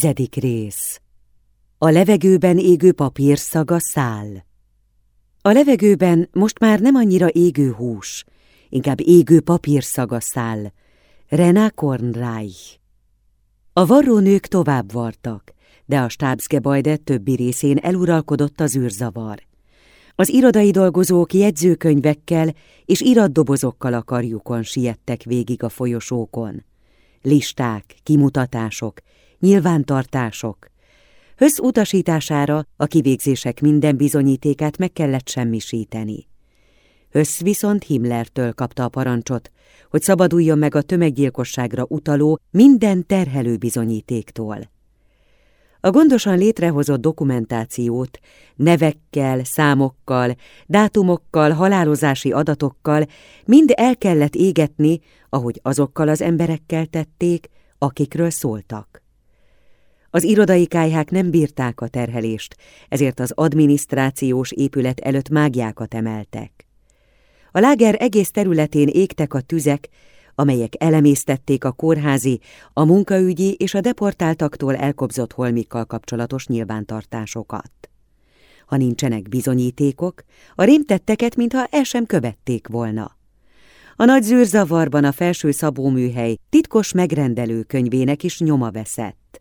Tizedik rész A levegőben égő papír szaga száll. A levegőben most már nem annyira égő hús, inkább égő papír szaga száll. Rená Kornreich. A varrónők tovább vartak, de a stábszgebajde többi részén eluralkodott az űrzavar. Az irodai dolgozók jegyzőkönyvekkel és iratdobozokkal a karjukon siettek végig a folyosókon. Listák, kimutatások, nyilvántartások. Hösz utasítására a kivégzések minden bizonyítékát meg kellett semmisíteni. Hösz viszont Himmlertől kapta a parancsot, hogy szabaduljon meg a tömeggyilkosságra utaló minden terhelő bizonyítéktól. A gondosan létrehozott dokumentációt nevekkel, számokkal, dátumokkal, halálozási adatokkal mind el kellett égetni, ahogy azokkal az emberekkel tették, akikről szóltak. Az irodai kájhák nem bírták a terhelést, ezért az adminisztrációs épület előtt mágiákat emeltek. A láger egész területén égtek a tüzek, amelyek elemésztették a kórházi, a munkaügyi és a deportáltaktól elkobzott holmikkal kapcsolatos nyilvántartásokat. Ha nincsenek bizonyítékok, a rémtetteket, mintha el sem követték volna. A nagy zűrzavarban a felső szabóműhely titkos megrendelő könyvének is nyoma veszett.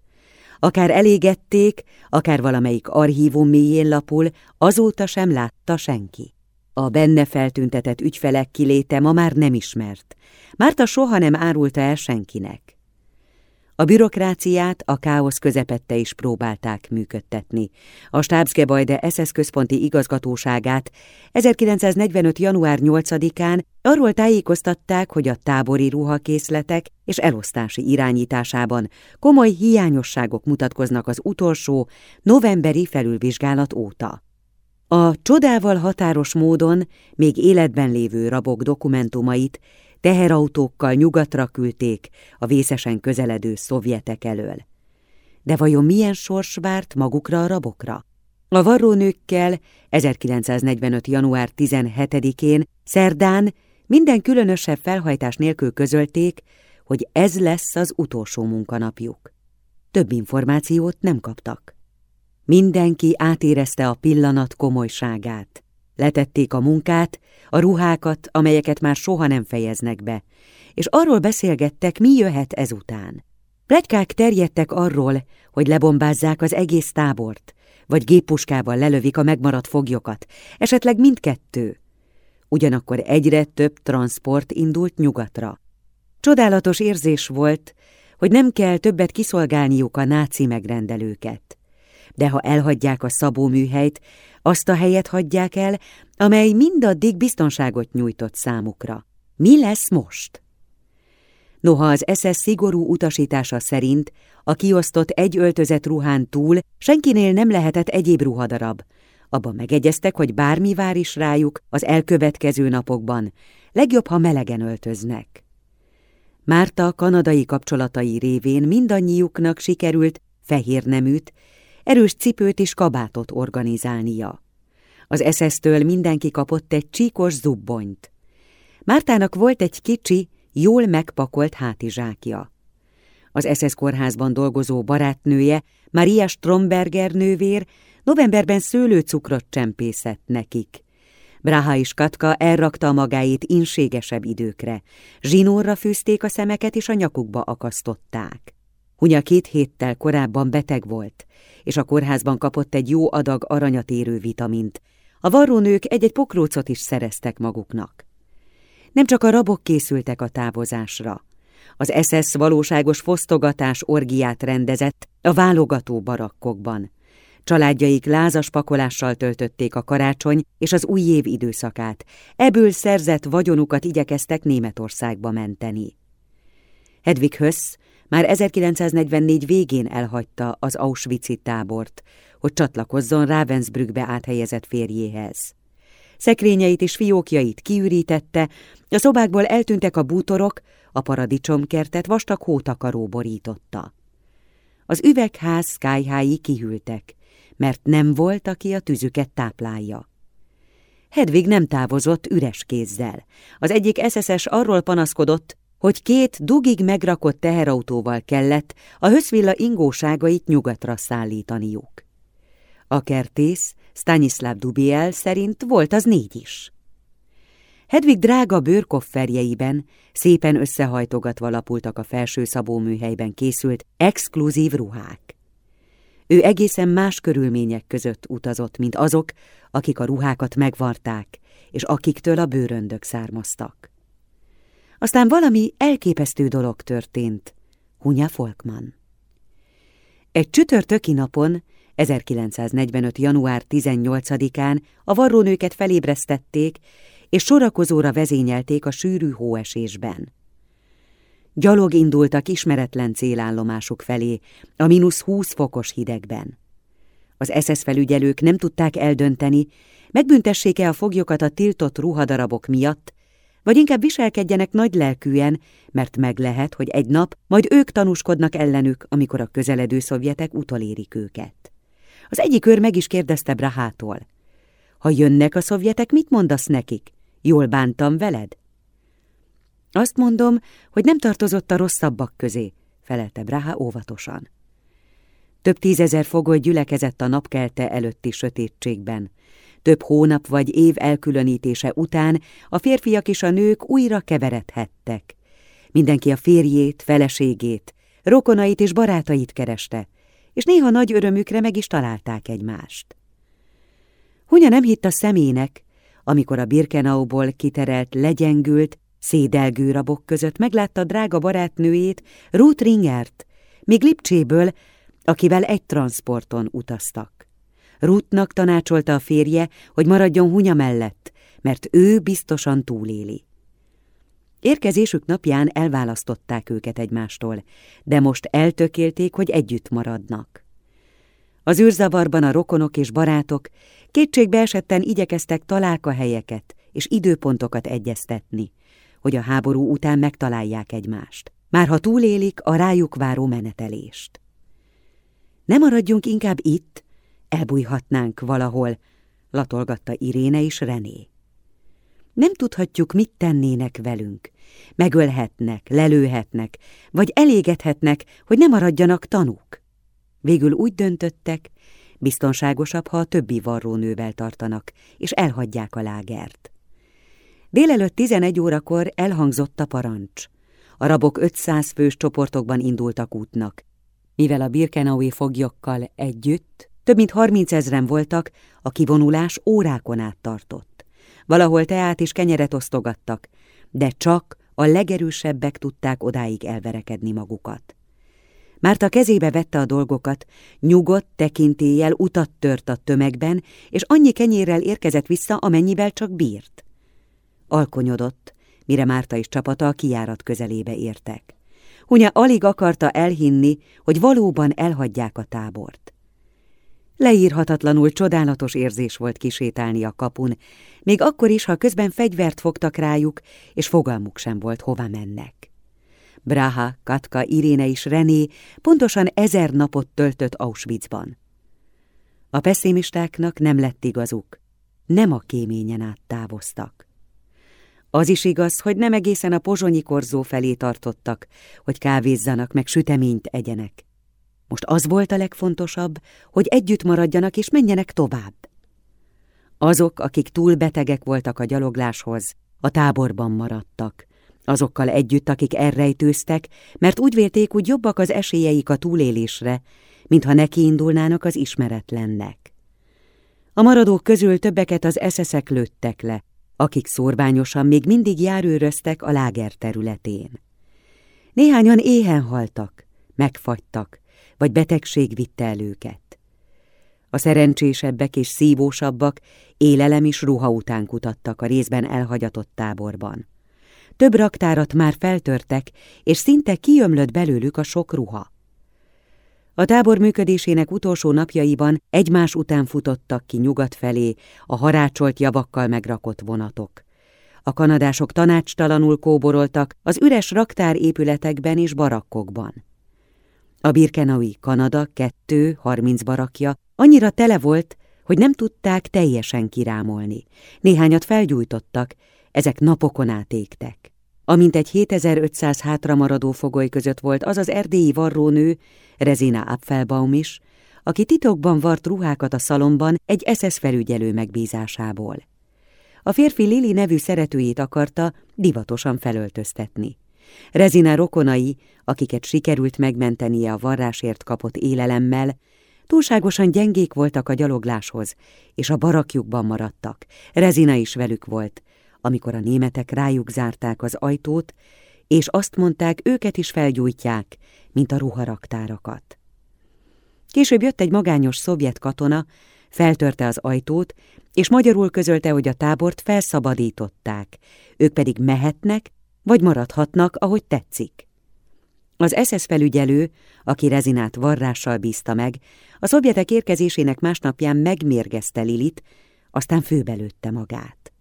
Akár elégették, akár valamelyik archívum mélyén lapul, azóta sem látta senki. A benne feltüntetett ügyfelek kiléte ma már nem ismert. Márta soha nem árulta el senkinek. A bürokráciát a káosz közepette is próbálták működtetni. A Stábszgebajde SS központi igazgatóságát 1945. január 8-án arról tájékoztatták, hogy a tábori ruhakészletek és elosztási irányításában komoly hiányosságok mutatkoznak az utolsó novemberi felülvizsgálat óta. A csodával határos módon még életben lévő rabok dokumentumait teherautókkal nyugatra küldték a vészesen közeledő szovjetek elől. De vajon milyen sors várt magukra a rabokra? A varrónőkkel 1945. január 17-én szerdán minden különösebb felhajtás nélkül közölték, hogy ez lesz az utolsó munkanapjuk. Több információt nem kaptak. Mindenki átérezte a pillanat komolyságát. Letették a munkát, a ruhákat, amelyeket már soha nem fejeznek be, és arról beszélgettek, mi jöhet ezután. Plegykák terjedtek arról, hogy lebombázzák az egész tábort, vagy géppuskával lelövik a megmaradt foglyokat, esetleg mindkettő. Ugyanakkor egyre több transport indult nyugatra. Csodálatos érzés volt, hogy nem kell többet kiszolgálniuk a náci megrendelőket de ha elhagyják a szabóműhelyt, azt a helyet hagyják el, amely mindaddig biztonságot nyújtott számukra. Mi lesz most? Noha az SS szigorú utasítása szerint a kiosztott egy öltözet ruhán túl senkinél nem lehetett egyéb ruhadarab, abban megegyeztek, hogy bármi vár is rájuk az elkövetkező napokban, legjobb, ha melegen öltöznek. Márta kanadai kapcsolatai révén mindannyiuknak sikerült fehér neműt erős cipőt és kabátot organizálnia. Az eszesztől mindenki kapott egy csíkos zubbonyt. Mártának volt egy kicsi, jól megpakolt hátizsákja. Az SS kórházban dolgozó barátnője, Maria Stromberger nővér, novemberben szőlőcukrot csempészett nekik. Braha és Katka elrakta magáit inségesebb időkre, zsinórra fűzték a szemeket és a nyakukba akasztották. Hunya két héttel korábban beteg volt, és a kórházban kapott egy jó adag aranyat érő vitamint. A varrónők egy-egy pokrócot is szereztek maguknak. Nem csak a rabok készültek a távozásra. Az SS valóságos fosztogatás orgiát rendezett a válogató barakkokban. Családjaik lázas pakolással töltötték a karácsony és az új év időszakát. Ebből szerzett vagyonukat igyekeztek Németországba menteni. Hedvig Hösz már 1944 végén elhagyta az Auschwitz-i tábort, hogy csatlakozzon Ravensbrückbe áthelyezett férjéhez. Szekrényeit és fiókjait kiürítette, a szobákból eltűntek a bútorok, a paradicsomkertet vastag hótakaró borította. Az üvegház kájhái kihűltek, mert nem volt, aki a tüzüket táplálja. Hedvig nem távozott üres kézzel. Az egyik SSS arról panaszkodott, hogy két dugig megrakott teherautóval kellett a höszvilla ingóságait nyugatra szállítaniuk. A kertész Stanislav Dubiel szerint volt az négy is. Hedvig drága bőrkofferjeiben szépen összehajtogatva lapultak a felső szabóműhelyben készült exkluzív ruhák. Ő egészen más körülmények között utazott, mint azok, akik a ruhákat megvarták, és akiktől a bőröndök származtak. Aztán valami elképesztő dolog történt. Hunya Folkman. Egy csütörtöki napon, 1945. január 18-án a varrónőket felébresztették, és sorakozóra vezényelték a sűrű hóesésben. Gyalog indultak ismeretlen célállomásuk felé, a mínusz húsz fokos hidegben. Az SS felügyelők nem tudták eldönteni, megbüntessék-e a foglyokat a tiltott ruhadarabok miatt, vagy inkább viselkedjenek nagy lelkűen, mert meg lehet, hogy egy nap majd ők tanúskodnak ellenük, amikor a közeledő szovjetek utolérik őket. Az egyik őr meg is kérdezte Brahától. Ha jönnek a szovjetek, mit mondasz nekik? Jól bántam veled? Azt mondom, hogy nem tartozott a rosszabbak közé, felelte Braha óvatosan. Több tízezer fogoly gyülekezett a napkelte előtti sötétségben. Több hónap vagy év elkülönítése után a férfiak és a nők újra keveredhettek. Mindenki a férjét, feleségét, rokonait és barátait kereste, és néha nagy örömükre meg is találták egymást. Hunya nem hitt a szemének, amikor a Birkenauból kiterelt, legyengült, szédelgő rabok között meglátta drága barátnőjét, Ruth Ringert, még Lipcséből, akivel egy transporton utaztak. Ruthnak tanácsolta a férje, hogy maradjon Hunya mellett, mert ő biztosan túléli. Érkezésük napján elválasztották őket egymástól, de most eltökélték, hogy együtt maradnak. Az űrzavarban a rokonok és barátok kétségbe esetten igyekeztek találkahelyeket és időpontokat egyeztetni, hogy a háború után megtalálják egymást, már ha túlélik a rájuk váró menetelést. Nem maradjunk inkább itt, elbújhatnánk valahol, latolgatta Iréne és René. Nem tudhatjuk, mit tennének velünk. Megölhetnek, lelőhetnek, vagy elégethetnek, hogy ne maradjanak tanúk. Végül úgy döntöttek, biztonságosabb, ha a többi varrónővel tartanak, és elhagyják a lágert. Délelőtt 11 órakor elhangzott a parancs. A rabok 500 fős csoportokban indultak útnak. Mivel a birkenaui foglyokkal együtt több mint 30 ezren voltak, a kivonulás órákon át tartott. Valahol teát és kenyeret osztogattak, de csak a legerősebbek tudták odáig elverekedni magukat. Márta kezébe vette a dolgokat, nyugodt tekintéllyel utat tört a tömegben, és annyi kenyérrel érkezett vissza, amennyivel csak bírt. Alkonyodott, mire Márta és csapata a kijárat közelébe értek. Hunya alig akarta elhinni, hogy valóban elhagyják a tábort. Leírhatatlanul csodálatos érzés volt kisétálni a kapun, még akkor is, ha közben fegyvert fogtak rájuk, és fogalmuk sem volt, hova mennek. Braha, Katka, Iréne és René pontosan ezer napot töltött Auschwitzban. A pessimistáknak nem lett igazuk, nem a kéményen át távoztak. Az is igaz, hogy nem egészen a pozsonyi korzó felé tartottak, hogy kávézzanak, meg süteményt egyenek. Most az volt a legfontosabb, hogy együtt maradjanak és menjenek tovább. Azok, akik túl betegek voltak a gyalogláshoz, a táborban maradtak. Azokkal együtt, akik elrejtőztek, mert úgy vélték, hogy jobbak az esélyeik a túlélésre, mintha nekiindulnának az ismeretlennek. A maradók közül többeket az eszeszek lőttek le, akik szorványosan még mindig járőröztek a láger területén. Néhányan éhen haltak, megfagytak, vagy betegség vitte el őket. A szerencsésebbek és szívósabbak élelem is ruha után kutattak a részben elhagyatott táborban. Több raktárat már feltörtek, és szinte kiömlött belőlük a sok ruha. A tábor működésének utolsó napjaiban egymás után futottak ki nyugat felé a harácsolt javakkal megrakott vonatok. A kanadások tanácstalanul kóboroltak az üres raktárépületekben és barakkokban. A Birkenaui Kanada kettő, harminc barakja annyira tele volt, hogy nem tudták teljesen kirámolni. Néhányat felgyújtottak, ezek napokon át égtek. Amint egy 7500 hátramaradó fogoly között volt az az erdélyi varrónő, Rezina Apfelbaum is, aki titokban vart ruhákat a szalomban egy SS felügyelő megbízásából. A férfi Lili nevű szeretőjét akarta divatosan felöltöztetni. Rezina rokonai, akiket sikerült megmentenie a varrásért kapott élelemmel, túlságosan gyengék voltak a gyalogláshoz, és a barakjukban maradtak. Rezina is velük volt, amikor a németek rájuk zárták az ajtót, és azt mondták, őket is felgyújtják, mint a ruharaktárakat. Később jött egy magányos szovjet katona, feltörte az ajtót, és magyarul közölte, hogy a tábort felszabadították, ők pedig mehetnek, vagy maradhatnak, ahogy tetszik. Az SS felügyelő, aki Rezinát varrással bízta meg, a szovjetek érkezésének másnapján megmérgezte Lilit, aztán főbelőtte magát.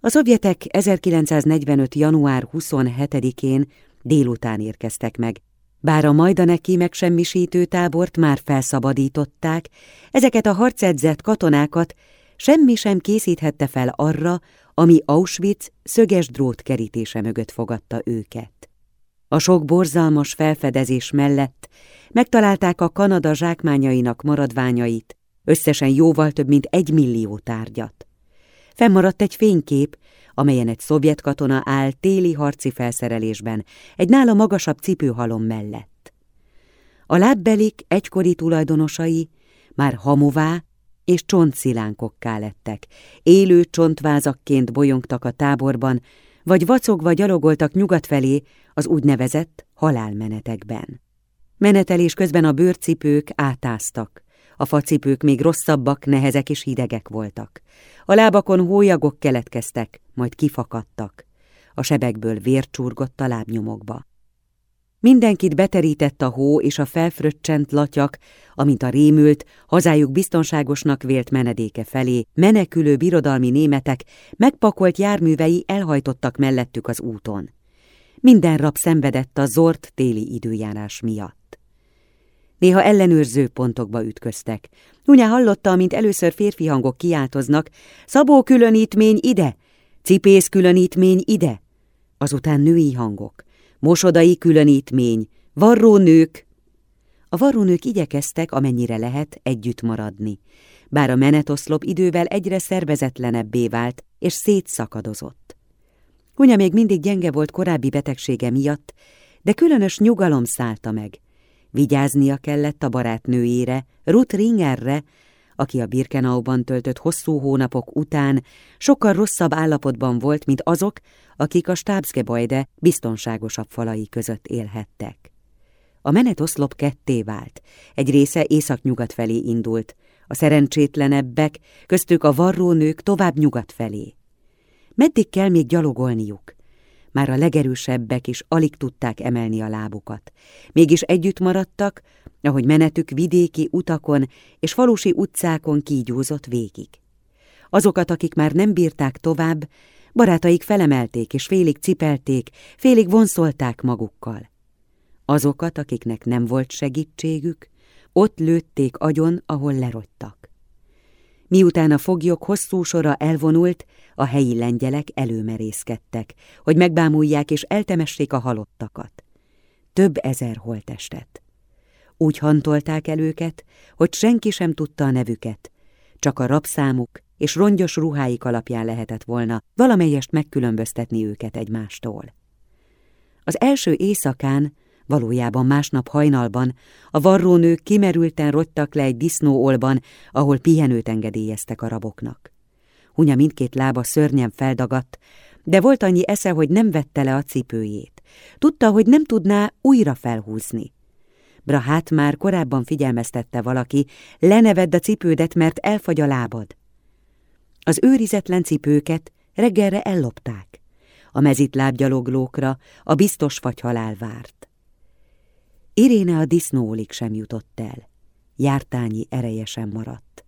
A szovjetek 1945. január 27-én délután érkeztek meg, bár a majdaneki megsemmisítő tábort már felszabadították, ezeket a harcedzett katonákat semmi sem készíthette fel arra, ami Auschwitz szöges drót kerítése mögött fogadta őket. A sok borzalmas felfedezés mellett megtalálták a Kanada zsákmányainak maradványait, összesen jóval több mint egy millió tárgyat. Fennmaradt egy fénykép, amelyen egy szovjet katona áll téli harci felszerelésben, egy nála magasabb cipőhalom mellett. A lábbelik egykori tulajdonosai már hamová és csontszilánkokká lettek, élő csontvázakként bolyongtak a táborban, vagy vacogva gyalogoltak nyugat felé az úgynevezett halálmenetekben. Menetelés közben a bőrcipők átáztak, a facipők még rosszabbak, nehezek és hidegek voltak. A lábakon hólyagok keletkeztek, majd kifakadtak. A sebekből vér csurgott a lábnyomokba. Mindenkit beterített a hó és a felfröccsent latyak, amint a rémült, hazájuk biztonságosnak vélt menedéke felé, menekülő birodalmi németek megpakolt járművei elhajtottak mellettük az úton. Minden rab szenvedett a zord téli időjárás miatt. Néha ellenőrző pontokba ütköztek. Unya hallotta, mint először férfi hangok kiáltoznak, szabó különítmény ide, cipész különítmény ide, azután női hangok mosodai különítmény, varrónők. A varrónők igyekeztek, amennyire lehet, együtt maradni, bár a menetoszlop idővel egyre szervezetlenebbé vált, és szétszakadozott. Hunya még mindig gyenge volt korábbi betegsége miatt, de különös nyugalom szállta meg. Vigyáznia kellett a barátnőjére, Ruth Ringerre, aki a Birkenauban töltött hosszú hónapok után sokkal rosszabb állapotban volt, mint azok, akik a Stabsgebäude biztonságosabb falai között élhettek. A menetoszlop ketté vált, egy része észak-nyugat felé indult, a szerencsétlenebbek, köztük a varrónők tovább nyugat felé. Meddig kell még gyalogolniuk? Már a legerősebbek is alig tudták emelni a lábukat. Mégis együtt maradtak, ahogy menetük vidéki utakon és falusi utcákon kígyózott végig. Azokat, akik már nem bírták tovább, barátaik felemelték és félig cipelték, félig vonszolták magukkal. Azokat, akiknek nem volt segítségük, ott lőtték agyon, ahol lerogytak. Miután a foglyok hosszú sora elvonult, a helyi lengyelek előmerészkedtek, hogy megbámulják és eltemessék a halottakat. Több ezer holtestet. Úgy hantolták el őket, hogy senki sem tudta a nevüket, csak a rabszámuk és rongyos ruháik alapján lehetett volna valamelyest megkülönböztetni őket egymástól. Az első éjszakán, valójában másnap hajnalban, a varrónők kimerülten rogytak le egy disznóolban, ahol pihenőt engedélyeztek a raboknak. Hunya mindkét lába szörnyen feldagadt, de volt annyi esze, hogy nem vette le a cipőjét. Tudta, hogy nem tudná újra felhúzni. Brahát már korábban figyelmeztette valaki, lenevedd a cipődet, mert elfagy a lábad. Az őrizetlen cipőket reggelre ellopták. A mezit lábgyaloglókra a biztos fagyhalál várt. Iréne a disznólig sem jutott el. Jártányi ereje sem maradt.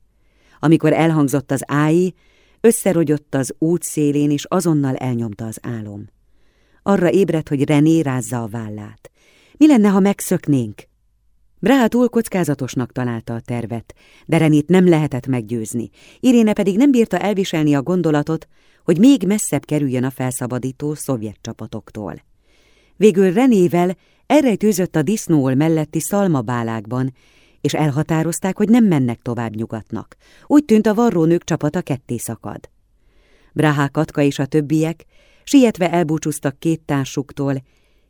Amikor elhangzott az ái, összerogyott az út szélén, és azonnal elnyomta az álom. Arra ébredt, hogy René rázza a vállát. Mi lenne, ha megszöknénk? Braha túl kockázatosnak találta a tervet, de Renét nem lehetett meggyőzni. Iréne pedig nem bírta elviselni a gondolatot, hogy még messzebb kerüljön a felszabadító szovjet csapatoktól. Végül Renével elrejtőzött a disznóol melletti szalmabálákban, és elhatározták, hogy nem mennek tovább nyugatnak. Úgy tűnt a varrónők csapata ketté szakad. Brahá Katka és a többiek sietve elbúcsúztak két társuktól,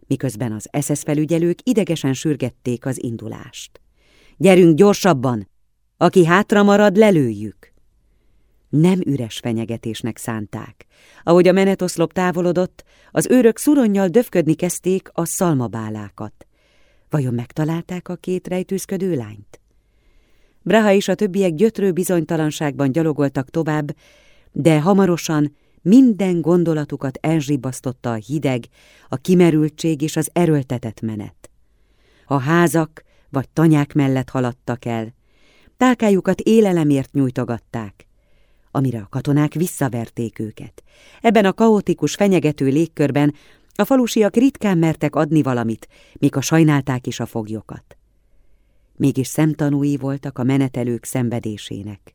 miközben az SS felügyelők idegesen sürgették az indulást. Gyerünk gyorsabban! Aki hátra marad, lelőjük! Nem üres fenyegetésnek szánták. Ahogy a menetoszlop távolodott, az őrök szuronnyal döfködni kezdték a szalmabálákat. Vajon megtalálták a két rejtőzködő lányt? Braha és a többiek gyötrő bizonytalanságban gyalogoltak tovább, de hamarosan minden gondolatukat elzsibasztotta a hideg, a kimerültség és az erőltetett menet. A házak vagy tanyák mellett haladtak el, tálkájukat élelemért nyújtogatták, amire a katonák visszaverték őket. Ebben a kaotikus, fenyegető légkörben a falusiak ritkán mertek adni valamit, míg a sajnálták is a foglyokat. Mégis szemtanúi voltak a menetelők szenvedésének.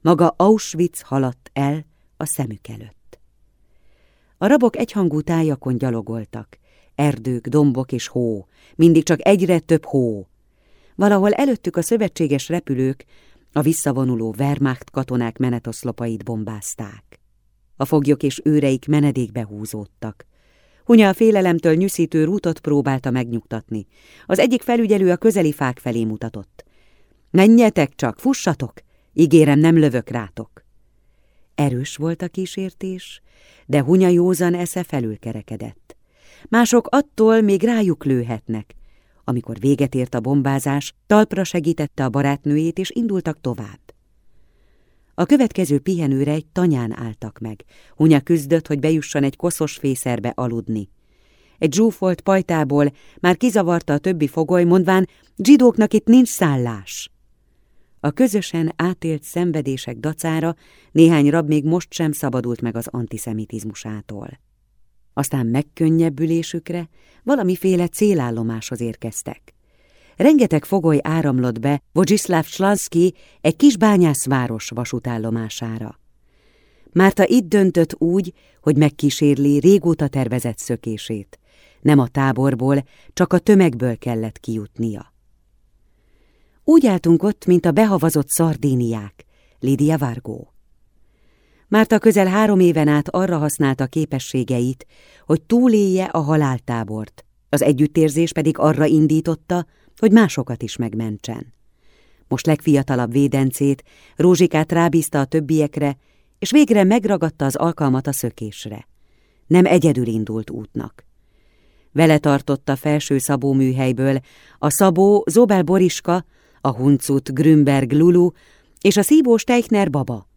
Maga Auschwitz haladt el a szemük előtt. A rabok egyhangú tájakon gyalogoltak, erdők, dombok és hó, mindig csak egyre több hó. Valahol előttük a szövetséges repülők a visszavonuló Wehrmacht katonák menetoszlopait bombázták. A foglyok és őreik menedékbe húzódtak. Hunya a félelemtől nyűszítő rútot próbálta megnyugtatni. Az egyik felügyelő a közeli fák felé mutatott. Menjetek csak, fussatok! Ígérem, nem lövök rátok. Erős volt a kísértés, de Hunya józan esze felülkerekedett. Mások attól még rájuk lőhetnek. Amikor véget ért a bombázás, talpra segítette a barátnőjét, és indultak tovább. A következő pihenőre egy tanyán álltak meg. Hunya küzdött, hogy bejusson egy koszos fészerbe aludni. Egy zsúfolt pajtából már kizavarta a többi fogoly, mondván, zsidóknak itt nincs szállás. A közösen átélt szenvedések dacára néhány rab még most sem szabadult meg az antiszemitizmusától. Aztán megkönnyebbülésükre valamiféle célállomáshoz érkeztek. Rengeteg fogoly áramlott be Vojislav Slansky egy kis bányászváros vasútállomására. Márta itt döntött úgy, hogy megkísérli régóta tervezett szökését. Nem a táborból, csak a tömegből kellett kijutnia. Úgy álltunk ott, mint a behavazott szardíniák, Lidia Vargó. Márta közel három éven át arra használta képességeit, hogy túlélje a haláltábort, az együttérzés pedig arra indította, hogy másokat is megmentsen. Most legfiatalabb védencét, Rózsikát rábízta a többiekre, és végre megragadta az alkalmat a szökésre. Nem egyedül indult útnak. Vele tartotta felső Szabó műhelyből a Szabó Zobel Boriska, a Huncut Grünberg Lulu és a Szívó Steichner baba.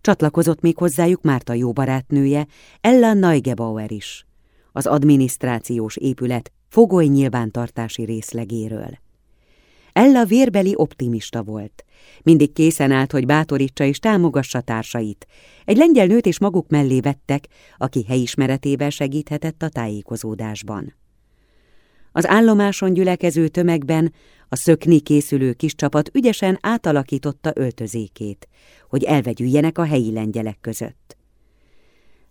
Csatlakozott még hozzájuk Márta jó barátnője, Ella Neugebauer is, az adminisztrációs épület fogoly nyilvántartási részlegéről. Ella vérbeli optimista volt. Mindig készen állt, hogy bátorítsa és támogassa társait. Egy lengyel nőt is maguk mellé vettek, aki helyismeretével segíthetett a tájékozódásban. Az állomáson gyülekező tömegben a szökni készülő kis csapat ügyesen átalakította öltözékét, hogy elvegyüljenek a helyi lengyelek között.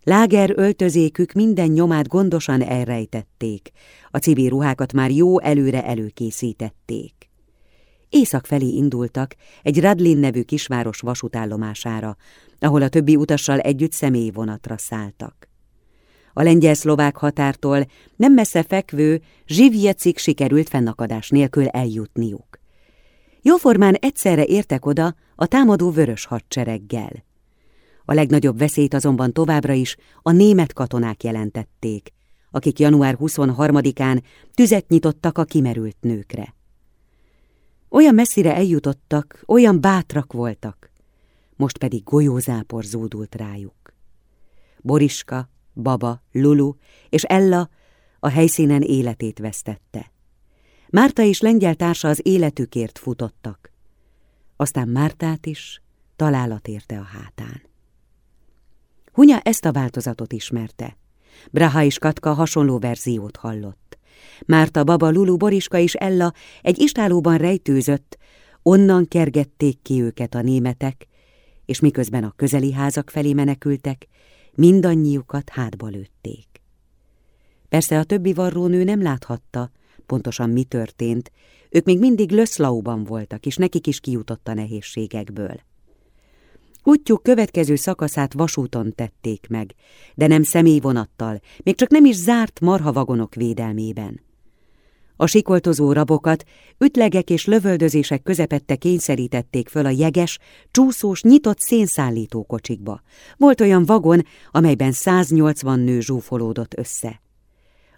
Láger öltözékük minden nyomát gondosan elrejtették, a civil ruhákat már jó előre előkészítették. Észak felé indultak egy Radlin nevű kisváros vasútállomására, ahol a többi utassal együtt személyvonatra szálltak. A lengyel-szlovák határtól nem messze fekvő Zsivjecik sikerült fennakadás nélkül eljutniuk. Jóformán egyszerre értek oda a támadó vörös hadsereggel. A legnagyobb veszélyt azonban továbbra is a német katonák jelentették, akik január 23-án tüzet nyitottak a kimerült nőkre. Olyan messzire eljutottak, olyan bátrak voltak, most pedig golyózápor zúdult rájuk. Boriska, Baba, Lulu és Ella a helyszínen életét vesztette. Márta és lengyel társa az életükért futottak. Aztán Mártát is találat érte a hátán. Hunya ezt a változatot ismerte. Braha és Katka hasonló verziót hallott. Márta, Baba, Lulu, Boriska és Ella egy istálóban rejtőzött, onnan kergették ki őket a németek, és miközben a közeli házak felé menekültek, mindannyiukat hátba lőtték. Persze a többi varrónő nem láthatta, pontosan mi történt, ők még mindig Löszlauban voltak, és nekik is kijutott a nehézségekből. Útjuk következő szakaszát vasúton tették meg, de nem személyvonattal, még csak nem is zárt marhavagonok védelmében. A sikoltozó rabokat ütlegek és lövöldözések közepette kényszerítették föl a jeges, csúszós, nyitott szénszállító kocsikba. Volt olyan vagon, amelyben 180 nő zsúfolódott össze.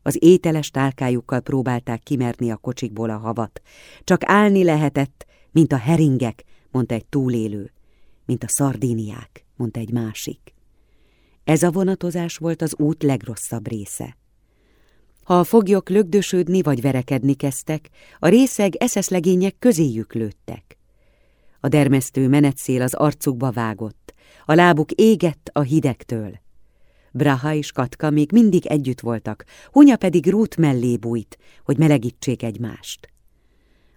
Az ételes tálkájukkal próbálták kimerni a kocsikból a havat. Csak állni lehetett, mint a heringek, mondta egy túlélő, mint a szardíniák, mondta egy másik. Ez a vonatozás volt az út legrosszabb része. Ha a foglyok lögdösödni vagy verekedni kezdtek, a részeg eszeszlegények közéjük lőttek. A dermesztő menetszél az arcukba vágott, a lábuk égett a hidegtől. Braha és Katka még mindig együtt voltak, Hunya pedig Rút mellé bújt, hogy melegítsék egymást.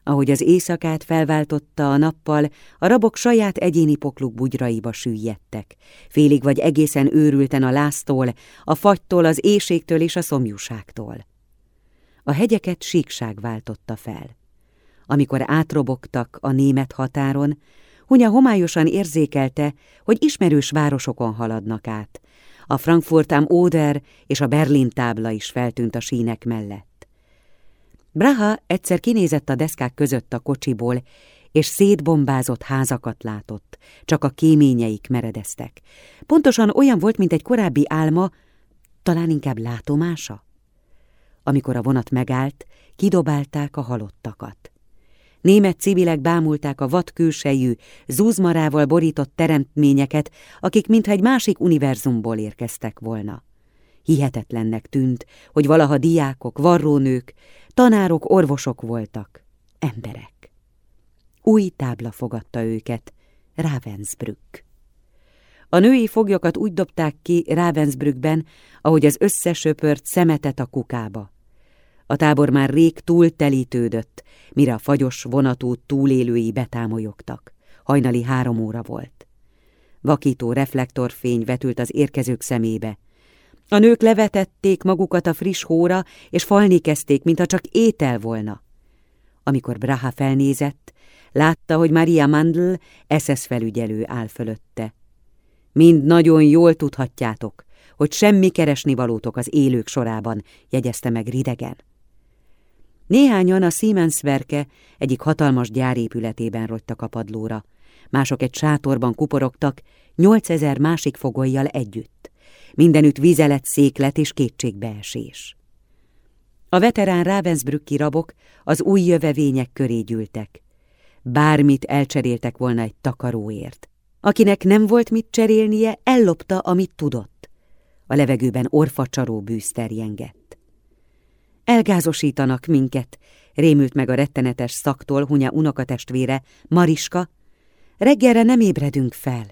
Ahogy az éjszakát felváltotta a nappal, a rabok saját egyéni pokluk bugyraiba süllyedtek, félig vagy egészen őrülten a láztól, a fagytól, az éjségtől és a szomjúságtól. A hegyeket síkság váltotta fel. Amikor átrobogtak a német határon, Hunya homályosan érzékelte, hogy ismerős városokon haladnak át. A Frankfurt am Oder és a Berlin tábla is feltűnt a sínek mellett. Braha egyszer kinézett a deszkák között a kocsiból, és szétbombázott házakat látott, csak a kéményeik meredeztek. Pontosan olyan volt, mint egy korábbi álma, talán inkább látomása. Amikor a vonat megállt, kidobálták a halottakat. Német civilek bámulták a vad külsejű, zúzmarával borított teremtményeket, akik mintha egy másik univerzumból érkeztek volna. Hihetetlennek tűnt, hogy valaha diákok, varrónők, tanárok, orvosok voltak, emberek. Új tábla fogadta őket, Ravensbrück. A női foglyokat úgy dobták ki Ravensbrückben, ahogy az összesöpört szemetet a kukába. A tábor már rég túltelítődött, mire a fagyos vonatú túlélői betámolyogtak. Hajnali három óra volt. Vakító reflektorfény vetült az érkezők szemébe, a nők levetették magukat a friss hóra, és falni kezdték, mintha csak étel volna. Amikor Braha felnézett, látta, hogy Maria Mandl SS felügyelő áll fölötte. Mind nagyon jól tudhatjátok, hogy semmi keresni valótok az élők sorában, jegyezte meg ridegen. Néhányan a Siemens verke egyik hatalmas gyárépületében rogytak a padlóra, mások egy sátorban kuporogtak, nyolcezer másik fogolyjal együtt mindenütt vizelet, széklet és kétségbeesés. A veterán Ravensbrücki rabok az új jövevények köré gyűltek. Bármit elcseréltek volna egy takaróért. Akinek nem volt mit cserélnie, ellopta, amit tudott. A levegőben orfacsaró bűz. Elgázosítanak minket, rémült meg a rettenetes szaktól Hunya unokatestvére, Mariska. Reggelre nem ébredünk fel.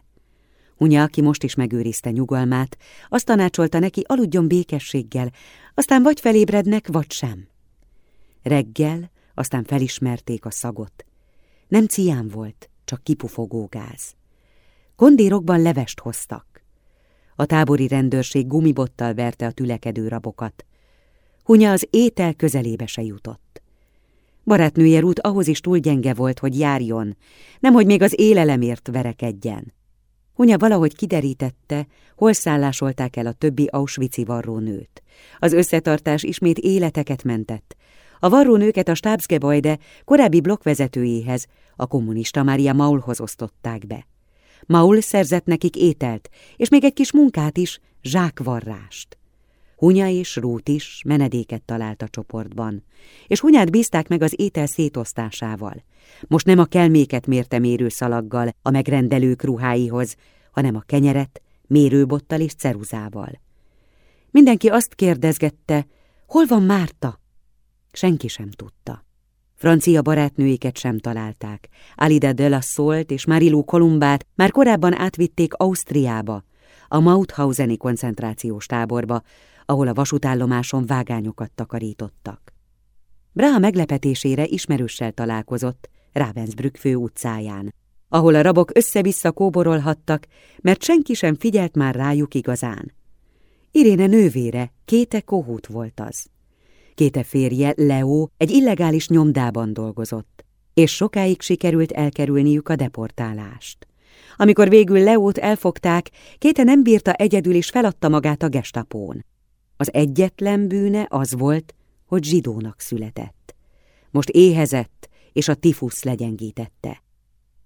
Hunya, aki most is megőrizte nyugalmát, azt tanácsolta neki, aludjon békességgel, aztán vagy felébrednek, vagy sem. Reggel, aztán felismerték a szagot. Nem cián volt, csak kipufogó gáz. Kondérokban levest hoztak. A tábori rendőrség gumibottal verte a tülekedő rabokat. Hunya az étel közelébe se jutott. Barátnője út ahhoz is túl gyenge volt, hogy járjon, nemhogy még az élelemért verekedjen. Hunya valahogy kiderítette, hol szállásolták el a többi Auschwitz-i varrónőt. Az összetartás ismét életeket mentett. A varrónőket a Stabsgebäude korábbi blokkvezetőjéhez, a kommunista Mária Maulhoz osztották be. Maul szerzett nekik ételt, és még egy kis munkát is, zsákvarrást. Hunya és Rút is menedéket talált a csoportban, és Hunyát bízták meg az étel szétosztásával. Most nem a kelméket mérte mérőszalaggal a megrendelők ruháihoz, hanem a kenyeret, mérőbottal és ceruzával. Mindenki azt kérdezgette, hol van Márta? Senki sem tudta. Francia barátnőiket sem találták. Alida de la Solt és Marilu Kolumbát már korábban átvitték Ausztriába, a Mauthauseni koncentrációs táborba, ahol a vasútállomáson vágányokat takarítottak. Braha meglepetésére ismerőssel találkozott Ravensbrück fő utcáján, ahol a rabok össze-vissza kóborolhattak, mert senki sem figyelt már rájuk igazán. Iréne nővére, Kéte Kohút volt az. Kéte férje, Leo, egy illegális nyomdában dolgozott, és sokáig sikerült elkerülniük a deportálást. Amikor végül Leót elfogták, Kéte nem bírta egyedül és feladta magát a gestapón. Az egyetlen bűne az volt, hogy zsidónak született. Most éhezett, és a tifusz legyengítette.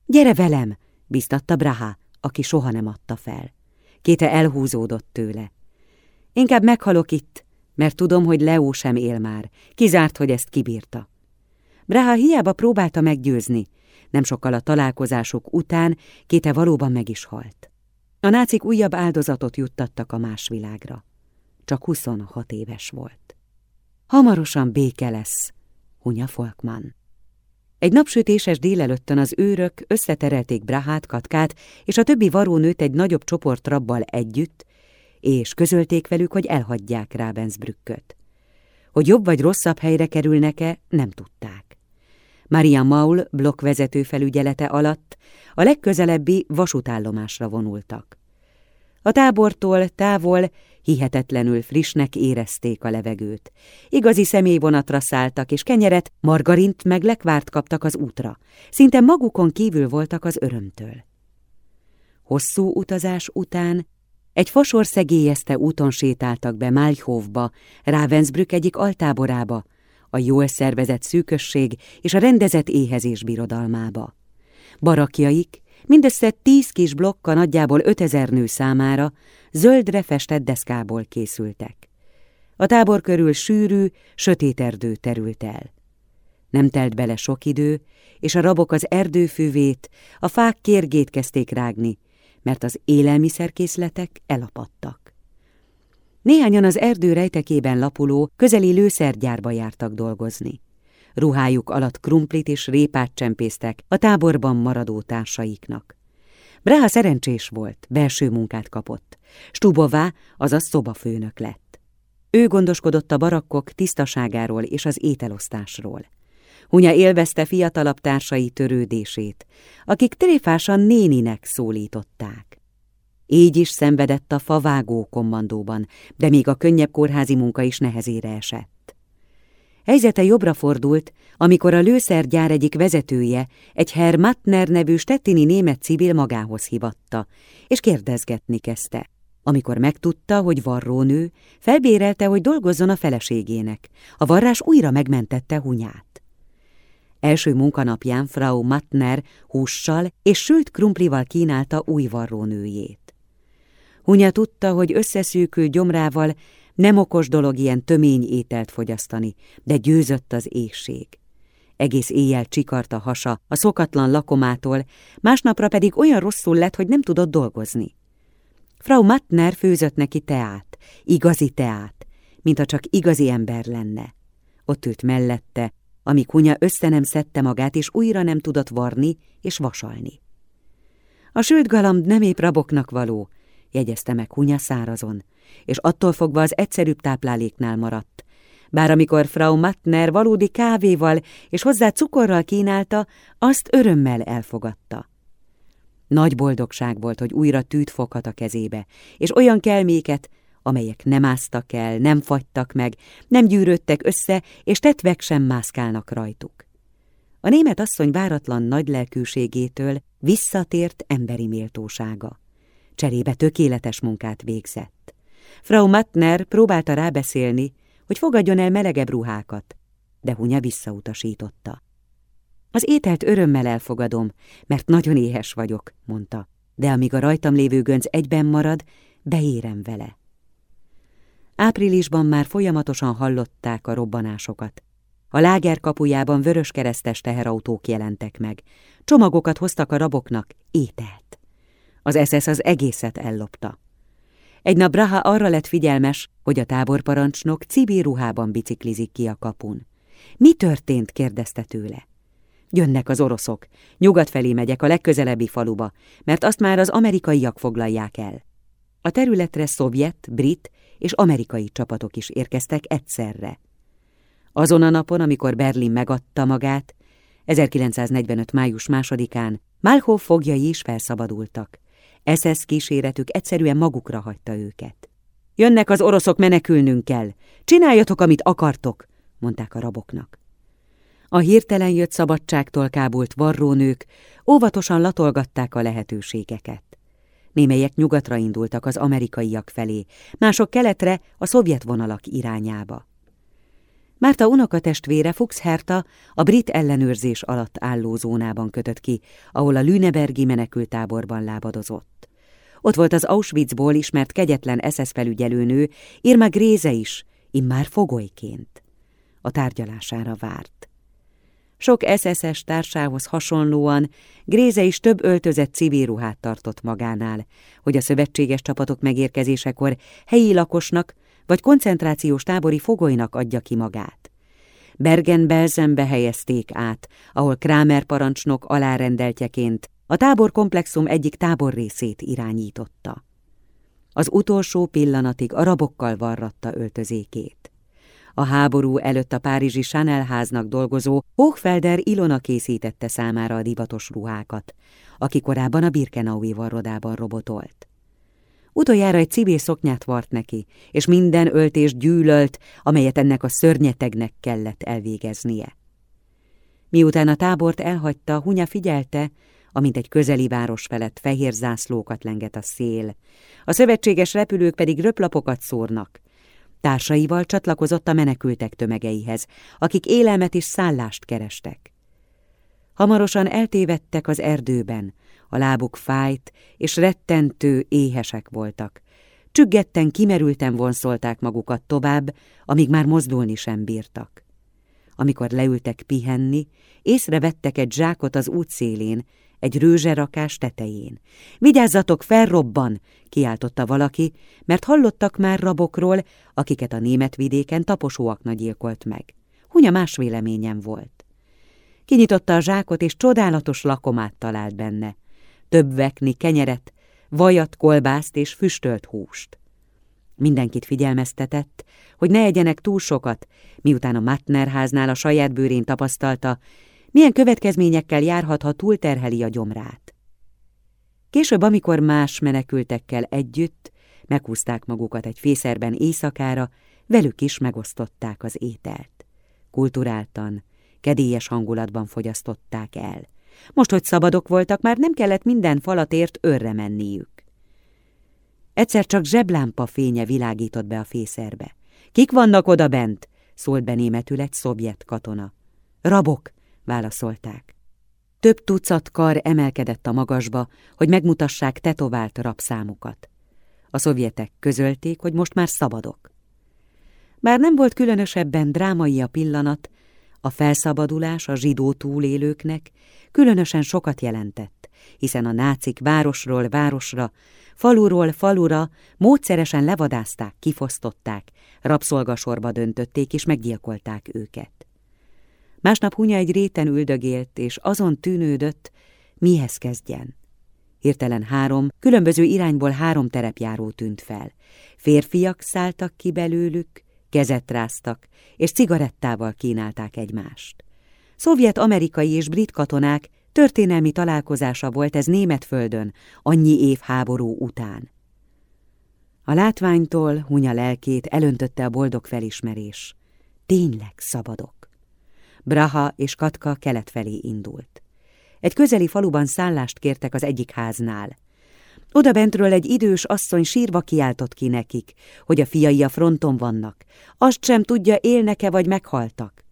Gyere velem, biztatta Braha, aki soha nem adta fel. Kéte elhúzódott tőle. Inkább meghalok itt, mert tudom, hogy Leó sem él már. Kizárt, hogy ezt kibírta. Braha hiába próbálta meggyőzni. Nem sokkal a találkozások után Kéte valóban meg is halt. A nácik újabb áldozatot juttattak a más világra. Csak 26 éves volt. Hamarosan béke lesz, hunya Folkman. Egy napsütéses délelőttön az őrök összeterelték Brahát, Katkát és a többi varónőt egy nagyobb csoport rabbal együtt, és közölték velük, hogy elhagyják Ravensbrücköt. Hogy jobb vagy rosszabb helyre kerülnek-e, nem tudták. Maria Maul blokkvezető felügyelete alatt a legközelebbi vasútállomásra vonultak. A tábortól távol hihetetlenül frissnek érezték a levegőt. Igazi személyvonatra szálltak, és kenyeret, margarint meg lekvárt kaptak az útra. Szinte magukon kívül voltak az örömtől. Hosszú utazás után egy fasor szegélyezte úton sétáltak be Málhóvba, Ravensbrück egyik altáborába, a jól szervezett szűkösség és a rendezett éhezés birodalmába. Barakjaik, mindössze tíz kis blokka nagyjából ötezer nő számára zöldre festett deszkából készültek. A tábor körül sűrű, sötét erdő terült el. Nem telt bele sok idő, és a rabok az erdőfűvét, a fák kérgét kezdték rágni, mert az élelmiszerkészletek elapadtak. Néhányan az erdő rejtekében lapuló, közeli lőszergyárba jártak dolgozni. Ruhájuk alatt krumplit és répát csempésztek a táborban maradó társaiknak. Braha szerencsés volt, belső munkát kapott. Stubová, azaz szobafőnök lett. Ő gondoskodott a barakkok tisztaságáról és az ételosztásról. Hunya élvezte fiatalabb társai törődését, akik tréfásan néninek szólították. Így is szenvedett a favágó kommandóban, de még a könnyebb kórházi munka is nehezére esett. Helyzete jobbra fordult, amikor a lőszergyár egyik vezetője, egy Herr Mattner nevű stettini német civil magához hívatta, és kérdezgetni kezdte. Amikor megtudta, hogy varrónő, felbérelte, hogy dolgozzon a feleségének. A varrás újra megmentette hunyát. Első munkanapján Frau Matner hússal és sült krumplival kínálta új varrónőjét. Hunya tudta, hogy összeszűkül gyomrával nem okos dolog ilyen tömény ételt fogyasztani, de győzött az éjség. Egész éjjel csikarta hasa a szokatlan lakomától, másnapra pedig olyan rosszul lett, hogy nem tudott dolgozni. Frau Matner főzött neki teát, igazi teát, mintha csak igazi ember lenne. Ott ült mellette, amíg Hunya össze nem szedte magát, és újra nem tudott varni és vasalni. A sült galamb nem épp raboknak való, jegyezte meg Hunya szárazon, és attól fogva az egyszerűbb tápláléknál maradt. Bár amikor Frau Mattner valódi kávéval és hozzá cukorral kínálta, azt örömmel elfogadta. Nagy boldogság volt, hogy újra tűt foghat a kezébe, és olyan kelméket, amelyek nem áztak el, nem fagytak meg, nem gyűrődtek össze, és tetvek sem mászkálnak rajtuk. A német asszony váratlan nagy lelkűségétől visszatért emberi méltósága. Cserébe tökéletes munkát végzett. Frau Mattner próbálta rábeszélni, hogy fogadjon el melegebb ruhákat, de Hunya visszautasította. Az ételt örömmel elfogadom, mert nagyon éhes vagyok, mondta, de amíg a rajtam lévő gönc egyben marad, beérem vele. Áprilisban már folyamatosan hallották a robbanásokat. A láger kapujában vöröskeresztes teherautók jelentek meg. Csomagokat hoztak a raboknak, ételt. Az SS az egészet ellopta. Egy nap Braha arra lett figyelmes, hogy a táborparancsnok civil ruhában biciklizik ki a kapun. Mi történt? kérdezte tőle. Jönnek az oroszok. Nyugat felé megyek a legközelebbi faluba, mert azt már az amerikaiak foglalják el. A területre szovjet, brit és amerikai csapatok is érkeztek egyszerre. Azon a napon, amikor Berlin megadta magát, 1945. május másodikán Malhoff fogjai is felszabadultak. SS kíséretük egyszerűen magukra hagyta őket. Jönnek az oroszok, menekülnünk kell. Csináljatok, amit akartok, mondták a raboknak. A hirtelen jött szabadságtól kábult varrónők óvatosan latolgatták a lehetőségeket. Némelyek nyugatra indultak az amerikaiak felé, mások keletre a szovjet vonalak irányába. Márta unokatestvére Fuchs Herta a brit ellenőrzés alatt álló zónában kötött ki, ahol a Lünebergi menekültáborban lábadozott. Ott volt az Auschwitzból ismert kegyetlen SS felügyelőnő, Irma Gréze is, immár fogolyként. A tárgyalására várt. Sok SS-es társához hasonlóan Gréze is több öltözett civil ruhát tartott magánál, hogy a szövetséges csapatok megérkezésekor helyi lakosnak vagy koncentrációs tábori fogolynak adja ki magát. Bergen-Belsenbe helyezték át, ahol Kramer parancsnok alárendeltjeként a táborkomplexum egyik táborrészét irányította. Az utolsó pillanatig arabokkal varratta öltözékét. A háború előtt a párizsi Chanel háznak dolgozó Hochfelder Ilona készítette számára a divatos ruhákat, aki korábban a Birkenaui varrodában robotolt. Utoljára egy civil szoknyát vart neki, és minden öltés gyűlölt, amelyet ennek a szörnyetegnek kellett elvégeznie. Miután a tábort elhagyta, Hunya figyelte, amint egy közeli város felett fehér zászlókat lenget a szél. A szövetséges repülők pedig röplapokat szórnak. Társaival csatlakozott a menekültek tömegeihez, akik élelmet és szállást kerestek. Hamarosan eltévedtek az erdőben, a lábuk fájt, és rettentő éhesek voltak. Csüggetten, kimerülten vonszolták magukat tovább, amíg már mozdulni sem bírtak. Amikor leültek pihenni, észrevettek egy zsákot az útszélén, egy rőzserakás tetején. Vigyázzatok, felrobban! kiáltotta valaki, mert hallottak már rabokról, akiket a német vidéken taposóakna gyilkolt meg. Hunya más véleményem volt. Kinyitotta a zsákot, és csodálatos lakomát talált benne. Több vekni kenyeret, vajat, kolbászt és füstölt húst. Mindenkit figyelmeztetett, hogy ne egyenek túl sokat, miután a Matner háznál a saját bőrén tapasztalta, milyen következményekkel járhat, ha túlterheli a gyomrát. Később, amikor más menekültekkel együtt meghúzták magukat egy fészerben éjszakára, velük is megosztották az ételt. Kulturáltan, kedélyes hangulatban fogyasztották el. Most, hogy szabadok voltak, már nem kellett minden falatért örre menniük. Egyszer csak zseblámpa fénye világított be a fészerbe. Kik vannak oda bent? szólt be németül egy szovjet katona. Rabok, válaszolták. Több tucat kar emelkedett a magasba, hogy megmutassák tetovált rabszámukat. A szovjetek közölték, hogy most már szabadok. Bár nem volt különösebben drámai a pillanat, a felszabadulás a zsidó túlélőknek különösen sokat jelentett, hiszen a nácik városról városra, faluról falura módszeresen levadázták, kifosztották, rabszolgasorba döntötték és meggyilkolták őket. Másnap Hunya egy réten üldögélt, és azon tűnődött, mihez kezdjen. Hirtelen három, különböző irányból három terepjáró tűnt fel. Férfiak szálltak ki belőlük, kezet ráztak, és cigarettával kínálták egymást. Szovjet-amerikai és brit katonák történelmi találkozása volt ez német földön, annyi év háború után. A látványtól Hunya lelkét elöntötte a boldog felismerés. Tényleg szabadok. Braha és Katka kelet felé indult. Egy közeli faluban szállást kértek az egyik háznál. Oda bentről egy idős asszony sírva kiáltott ki nekik, hogy a fiai a fronton vannak. Azt sem tudja, élnek-e vagy meghaltak.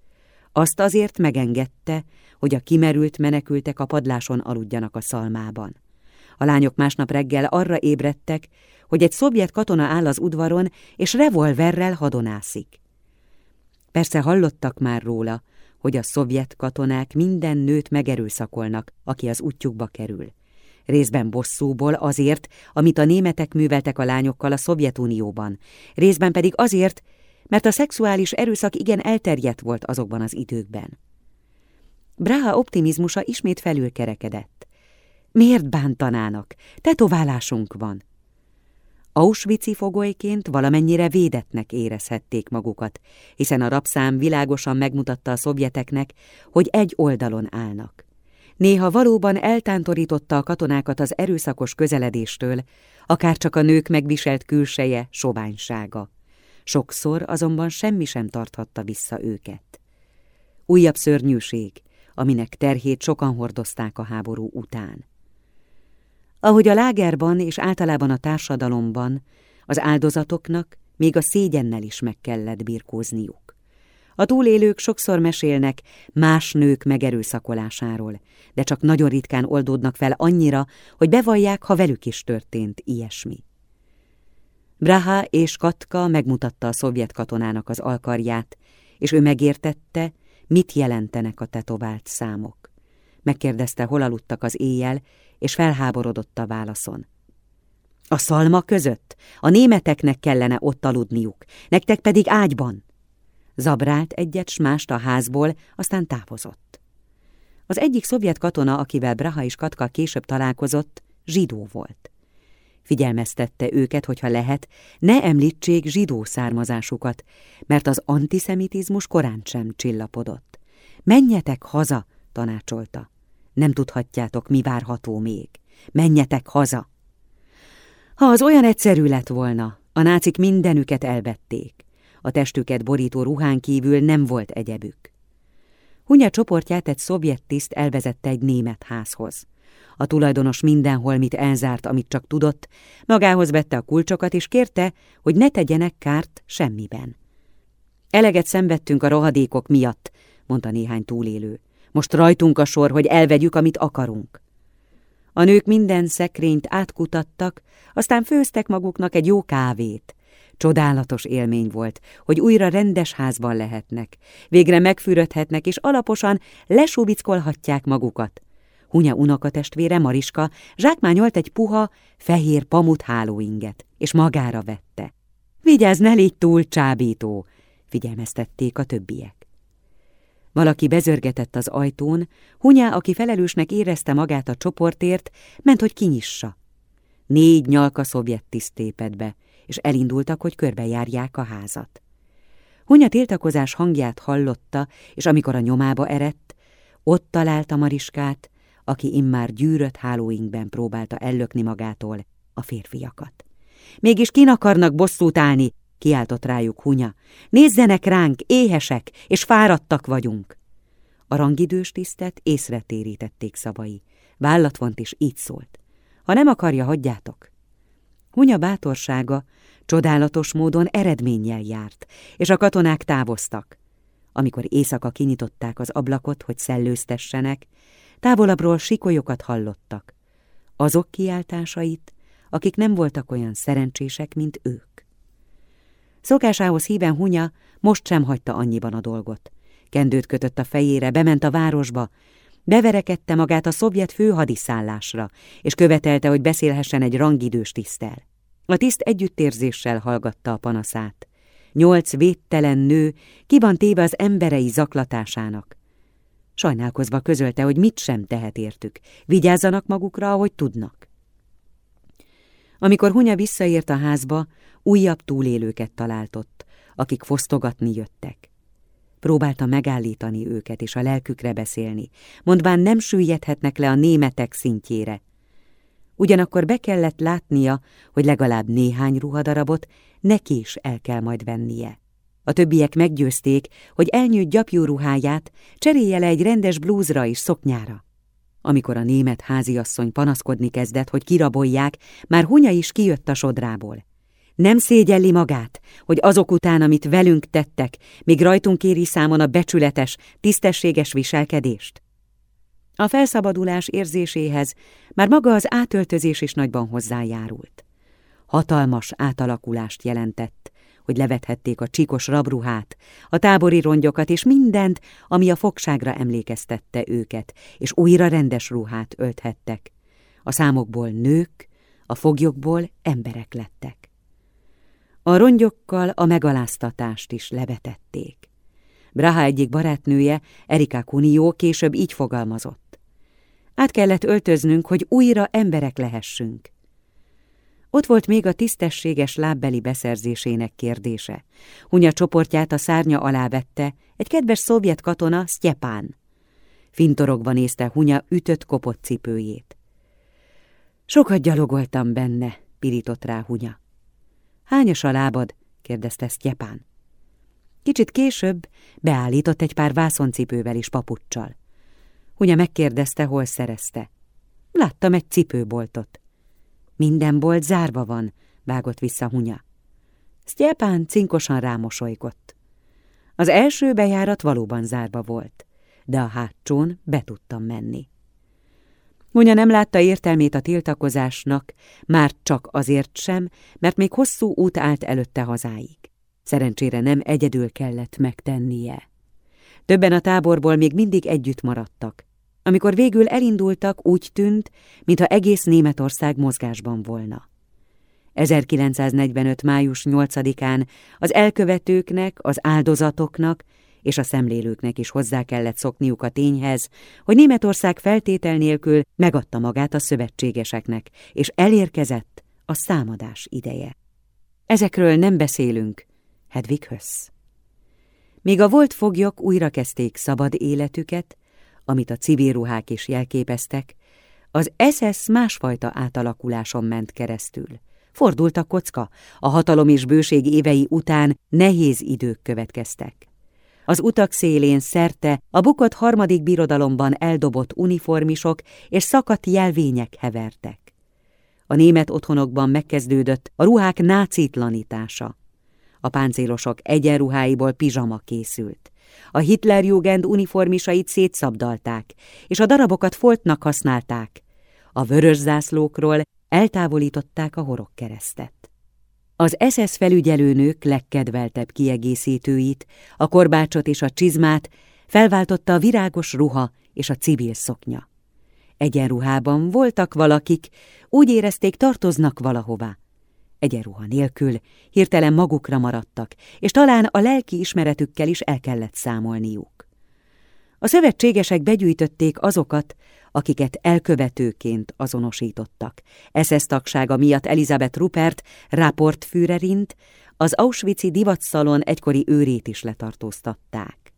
Azt azért megengedte, hogy a kimerült menekültek a padláson aludjanak a szalmában. A lányok másnap reggel arra ébredtek, hogy egy szovjet katona áll az udvaron, és revolverrel hadonászik. Persze hallottak már róla, hogy a szovjet katonák minden nőt megerőszakolnak, aki az útjukba kerül. Részben bosszúból azért, amit a németek műveltek a lányokkal a Szovjetunióban, részben pedig azért, mert a szexuális erőszak igen elterjedt volt azokban az időkben. Braha optimizmusa ismét felülkerekedett. Miért bántanának? Tetoválásunk van. Auschwitz-i fogolyként valamennyire védetnek érezhették magukat, hiszen a rabszám világosan megmutatta a szovjeteknek, hogy egy oldalon állnak. Néha valóban eltántorította a katonákat az erőszakos közeledéstől, akár csak a nők megviselt külseje, soványsága. Sokszor azonban semmi sem tarthatta vissza őket. Újabb szörnyűség, aminek terhét sokan hordozták a háború után. Ahogy a lágerban és általában a társadalomban, az áldozatoknak még a szégyennel is meg kellett birkózniuk. A túlélők sokszor mesélnek más nők megerőszakolásáról, de csak nagyon ritkán oldódnak fel annyira, hogy bevallják, ha velük is történt ilyesmi. Braha és Katka megmutatta a szovjet katonának az alkarját, és ő megértette, mit jelentenek a tetovált számok. Megkérdezte, hol aludtak az éjjel, és felháborodott a válaszon. A szalma között? A németeknek kellene ott aludniuk, nektek pedig ágyban. Zabrált egyet, s mást a házból, aztán távozott. Az egyik szovjet katona, akivel Braha és Katka később találkozott, zsidó volt. Figyelmeztette őket, hogyha lehet, ne említsék zsidó származásukat, mert az antiszemitizmus korán sem csillapodott. Menjetek haza, tanácsolta. Nem tudhatjátok, mi várható még. Menjetek haza! Ha az olyan egyszerű lett volna, a nácik mindenüket elvették. A testüket borító ruhán kívül nem volt egyebük. Hunya csoportját egy szovjet tiszt elvezette egy német házhoz. A tulajdonos mindenhol mit elzárt, amit csak tudott, magához vette a kulcsokat, és kérte, hogy ne tegyenek kárt semmiben. Eleget szenvedtünk a rohadékok miatt, mondta néhány túlélő. Most rajtunk a sor, hogy elvegyük, amit akarunk. A nők minden szekrényt átkutattak, aztán főztek maguknak egy jó kávét. Csodálatos élmény volt, hogy újra rendes házban lehetnek, végre megfürödhetnek és alaposan lesúbickolhatják magukat. Hunya unokatestvére Mariska zsákmányolt egy puha, fehér pamut hálóinget, és magára vette. Vigyázz, ne légy túl csábító, figyelmeztették a többiek. Valaki bezörgetett az ajtón, Hunyá, aki felelősnek érezte magát a csoportért, ment, hogy kinyissa. Négy nyalka szovjet tisztépet be, és elindultak, hogy körbejárják a házat. Hunya tiltakozás hangját hallotta, és amikor a nyomába erett, ott találta Mariskát, aki immár gyűrött hálóinkben próbálta ellökni magától a férfiakat. Mégis kin akarnak bosszút állni, kiáltott rájuk Hunya. Nézzenek ránk, éhesek, és fáradtak vagyunk. A rangidős tisztet észre térítették szavai. Vállat vont és így szólt. Ha nem akarja, hagyjátok. Hunya bátorsága csodálatos módon eredménnyel járt, és a katonák távoztak. Amikor éjszaka kinyitották az ablakot, hogy szellőztessenek, távolabbról sikolyokat hallottak. Azok kiáltásait, akik nem voltak olyan szerencsések, mint ők. Szokásához híven Hunya most sem hagyta annyiban a dolgot. Kendőt kötött a fejére, bement a városba, beverekedte magát a szovjet főhadiszállásra, és követelte, hogy beszélhessen egy rangidős tisztel. A tiszt együttérzéssel hallgatta a panaszát. Nyolc védtelen nő ki van téve az emberei zaklatásának. Sajnálkozva közölte, hogy mit sem tehet értük, vigyázzanak magukra, ahogy tudnak. Amikor Hunya visszaért a házba, újabb túlélőket találtott, akik fosztogatni jöttek. Próbálta megállítani őket és a lelkükre beszélni, mondván nem süllyedhetnek le a németek szintjére. Ugyanakkor be kellett látnia, hogy legalább néhány ruhadarabot neki is el kell majd vennie. A többiek meggyőzték, hogy elnyűjt gyapjú ruháját, cserélje le egy rendes blúzra és szoknyára. Amikor a német háziasszony panaszkodni kezdett, hogy kirabolják, már Hunya is kijött a sodrából. Nem szégyelli magát, hogy azok után, amit velünk tettek, még rajtunk kéri számon a becsületes, tisztességes viselkedést? A felszabadulás érzéséhez már maga az átöltözés is nagyban hozzájárult. Hatalmas átalakulást jelentett, hogy levethették a csíkos rabruhát, a tábori rongyokat és mindent, ami a fogságra emlékeztette őket, és újra rendes ruhát ölthettek. A számokból nők, a foglyokból emberek lettek. A rongyokkal a megaláztatást is levetették. Braha egyik barátnője, Erika Kunió később így fogalmazott. Át kellett öltöznünk, hogy újra emberek lehessünk. Ott volt még a tisztességes lábbeli beszerzésének kérdése. Hunya csoportját a szárnya alá vette egy kedves szovjet katona, Sztyepán. Fintorogva nézte Hunya ütött kopott cipőjét. Sokat gyalogoltam benne, pirított rá Hunya. Hányos a lábad? kérdezte Sztyepán. Kicsit később beállított egy pár vászoncipővel is papuccsal. Hunya megkérdezte, hol szerezte. Láttam egy cipőboltot. Minden bolt zárva van, vágott vissza Hunya. Sztyepán cinkosan rámosolygott. Az első bejárat valóban zárva volt, de a hátsón be tudtam menni. Hunya nem látta értelmét a tiltakozásnak, már csak azért sem, mert még hosszú út állt előtte hazáig. Szerencsére nem egyedül kellett megtennie. Többen a táborból még mindig együtt maradtak. Amikor végül elindultak, úgy tűnt, mintha egész Németország mozgásban volna. 1945. május 8-án az elkövetőknek, az áldozatoknak és a szemlélőknek is hozzá kellett szokniuk a tényhez, hogy Németország feltétel nélkül megadta magát a szövetségeseknek, és elérkezett a számadás ideje. Ezekről nem beszélünk, Hedvig Hösz. Míg a volt foglyok újra kezdték szabad életüket, amit a civil ruhák is jelképeztek, az SS másfajta átalakuláson ment keresztül. Fordult a kocka, a hatalom és bőség évei után nehéz idők következtek. Az utak szélén szerte a bukott harmadik birodalomban eldobott uniformisok és szakadt jelvények hevertek. A német otthonokban megkezdődött a ruhák nácitlanítása. A páncélosok egyenruháiból pizsama készült. A Hitlerjugend uniformisait szétszabdalták, és a darabokat foltnak használták. A vörös zászlókról eltávolították a horogkeresztet. Az SS felügyelőnők legkedveltebb kiegészítőit, a korbácsot és a csizmát felváltotta a virágos ruha és a civil szoknya. Egyenruhában voltak valakik, úgy érezték tartoznak valahová. Egyenruha nélkül hirtelen magukra maradtak, és talán a lelki ismeretükkel is el kellett számolniuk. A szövetségesek begyűjtötték azokat, akiket elkövetőként azonosítottak. SS tagsága miatt Elizabeth Rupert Führerint, az Auschwitz-i divatszalon egykori őrét is letartóztatták.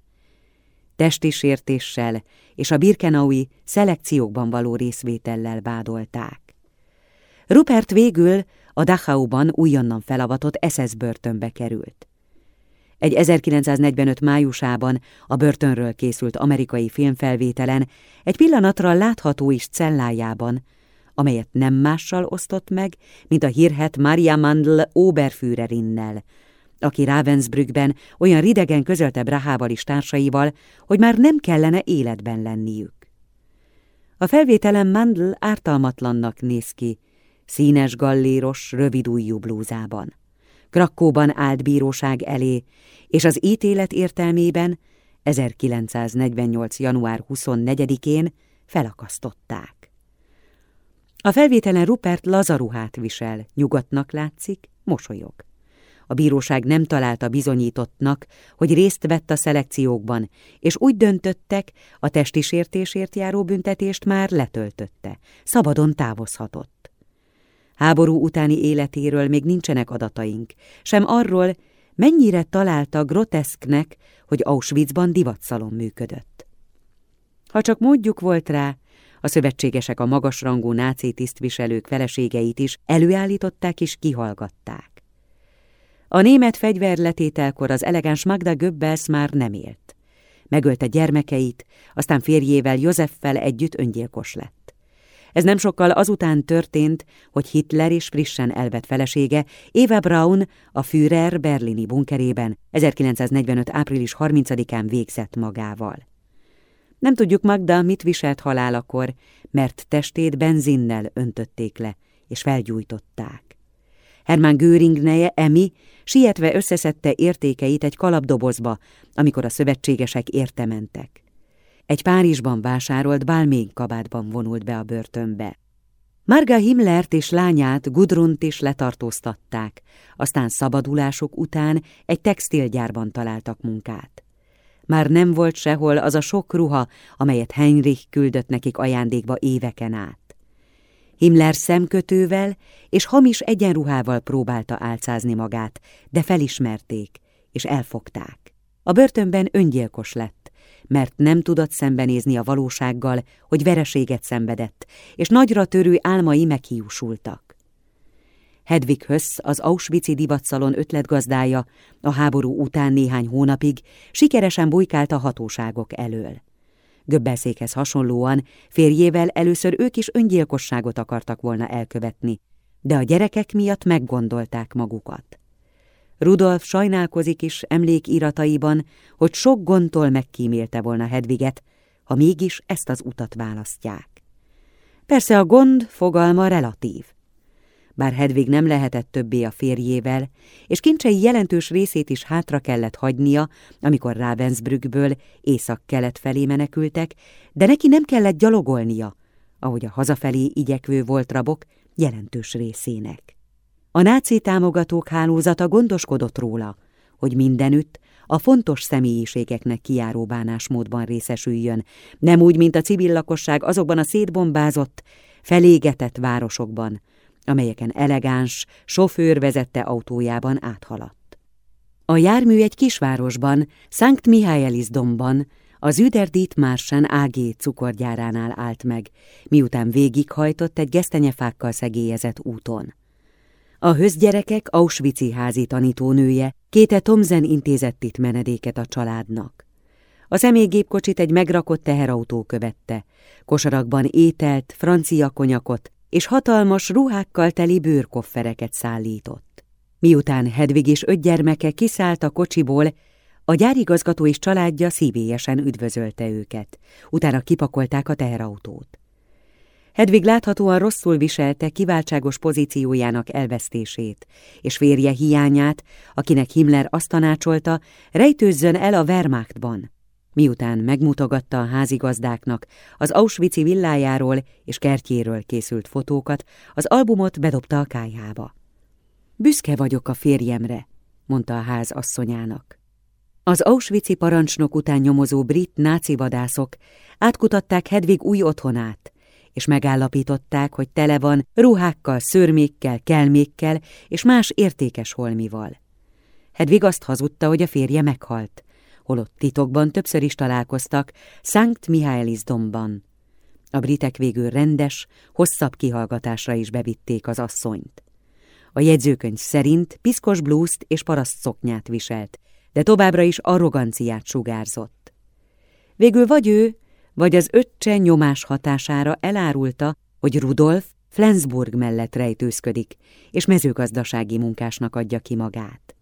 Testi sértéssel és a birkenaui szelekciókban való részvétellel vádolták. Rupert végül a Dachauban újonnan felavatott SS börtönbe került. Egy 1945 májusában a börtönről készült amerikai filmfelvételen egy pillanatra látható is cellájában, amelyet nem mással osztott meg, mint a hírhet Maria Mandl Oberführerinnel, aki Ravensbrückben olyan ridegen közölte Brahával is társaival, hogy már nem kellene életben lenniük. A felvételen Mandl ártalmatlannak néz ki, színes galléros, rövidújú blúzában. Krakóban állt bíróság elé, és az ítélet értelmében 1948. január 24-én felakasztották. A felvételen Rupert lazaruhát visel, nyugodtnak látszik, mosolyog. A bíróság nem találta bizonyítottnak, hogy részt vett a szelekciókban, és úgy döntöttek, a testi sértésért járó büntetést már letöltötte, szabadon távozhatott. Háború utáni életéről még nincsenek adataink, sem arról, mennyire találta groteszknek, hogy Auschwitzban divatszalon működött. Ha csak módjuk volt rá, a szövetségesek a magasrangú náci tisztviselők feleségeit is előállították és kihallgatták. A német fegyverletételkor az elegáns Magda Göbbels már nem élt. Megölte gyermekeit, aztán férjével Józseffel együtt öngyilkos lett. Ez nem sokkal azután történt, hogy Hitler és frissen elvett felesége, Eva Braun a Führer berlini bunkerében 1945. április 30-án végzett magával. Nem tudjuk Magda, mit viselt halálakor, mert testét benzinnel öntötték le, és felgyújtották. Hermann Göring neje, Emi, sietve összeszedte értékeit egy kalapdobozba, amikor a szövetségesek érte mentek. Egy Párizsban vásárolt bálmény kabátban vonult be a börtönbe. Marga Himmlert és lányát Gudrunt is letartóztatták, aztán szabadulások után egy textilgyárban találtak munkát. Már nem volt sehol az a sok ruha, amelyet Heinrich küldött nekik ajándékba éveken át. Himmler szemkötővel és hamis egyenruhával próbálta álcázni magát, de felismerték és elfogták. A börtönben öngyilkos lett, mert nem tudott szembenézni a valósággal, hogy vereséget szenvedett, és nagyra törő álmai meghiúsultak. Hedvig Hösz, az Auschwitz-i divatszalon ötletgazdája, a háború után néhány hónapig sikeresen bujkált a hatóságok elől. Göbbelszékhez hasonlóan férjével először ők is öngyilkosságot akartak volna elkövetni, de a gyerekek miatt meggondolták magukat. Rudolf sajnálkozik is emlékirataiban, hogy sok gondtól megkímélte volna Hedviget, ha mégis ezt az utat választják. Persze a gond fogalma relatív. Bár Hedvig nem lehetett többé a férjével, és kincsei jelentős részét is hátra kellett hagynia, amikor Ravensbrückből észak-kelet felé menekültek, de neki nem kellett gyalogolnia, ahogy a hazafelé igyekvő volt rabok jelentős részének. A náci támogatók hálózata gondoskodott róla, hogy mindenütt a fontos személyiségeknek kiáró bánásmódban részesüljön, nem úgy, mint a civil lakosság azokban a szétbombázott, felégetett városokban, amelyeken elegáns, sofőr vezette autójában áthaladt. A jármű egy kisvárosban, Szent Mihályeliszdomban, az Üder Dietmarsen AG cukorgyáránál állt meg, miután végighajtott egy gesztenyefákkal szegélyezett úton. A hözgyerekek Auschwitz-i házi tanítónője, Kéte Tomzen intézett itt menedéket a családnak. A személygépkocsit egy megrakott teherautó követte, kosarakban ételt, francia konyakot és hatalmas ruhákkal teli bőrkoffereket szállított. Miután Hedvig és öt gyermeke kiszállt a kocsiból, a gyárigazgató és családja szívélyesen üdvözölte őket, utána kipakolták a teherautót. Hedvig láthatóan rosszul viselte kiváltságos pozíciójának elvesztését, és férje hiányát, akinek Himmler azt tanácsolta, rejtőzzön el a Wehrmachtban. Miután megmutogatta a házigazdáknak az Auschwitz-i villájáról és kertjéről készült fotókat, az albumot bedobta a kájhába. Büszke vagyok a férjemre, mondta a ház asszonyának. Az Auschwitz-i parancsnok után nyomozó brit náci vadászok átkutatták Hedvig új otthonát, és megállapították, hogy tele van ruhákkal, szörmékkel, kelmékkel és más értékes holmival. Hedvig azt hazudta, hogy a férje meghalt, holott titokban többször is találkoztak Sankt Mihálylisdomban. A britek végül rendes, hosszabb kihallgatásra is bevitték az asszonyt. A jegyzőkönyv szerint piszkos blúzt és paraszt szoknyát viselt, de továbbra is arroganciát sugárzott. Végül vagy ő, vagy az öccse nyomás hatására elárulta, hogy Rudolf Flensburg mellett rejtőzködik, és mezőgazdasági munkásnak adja ki magát.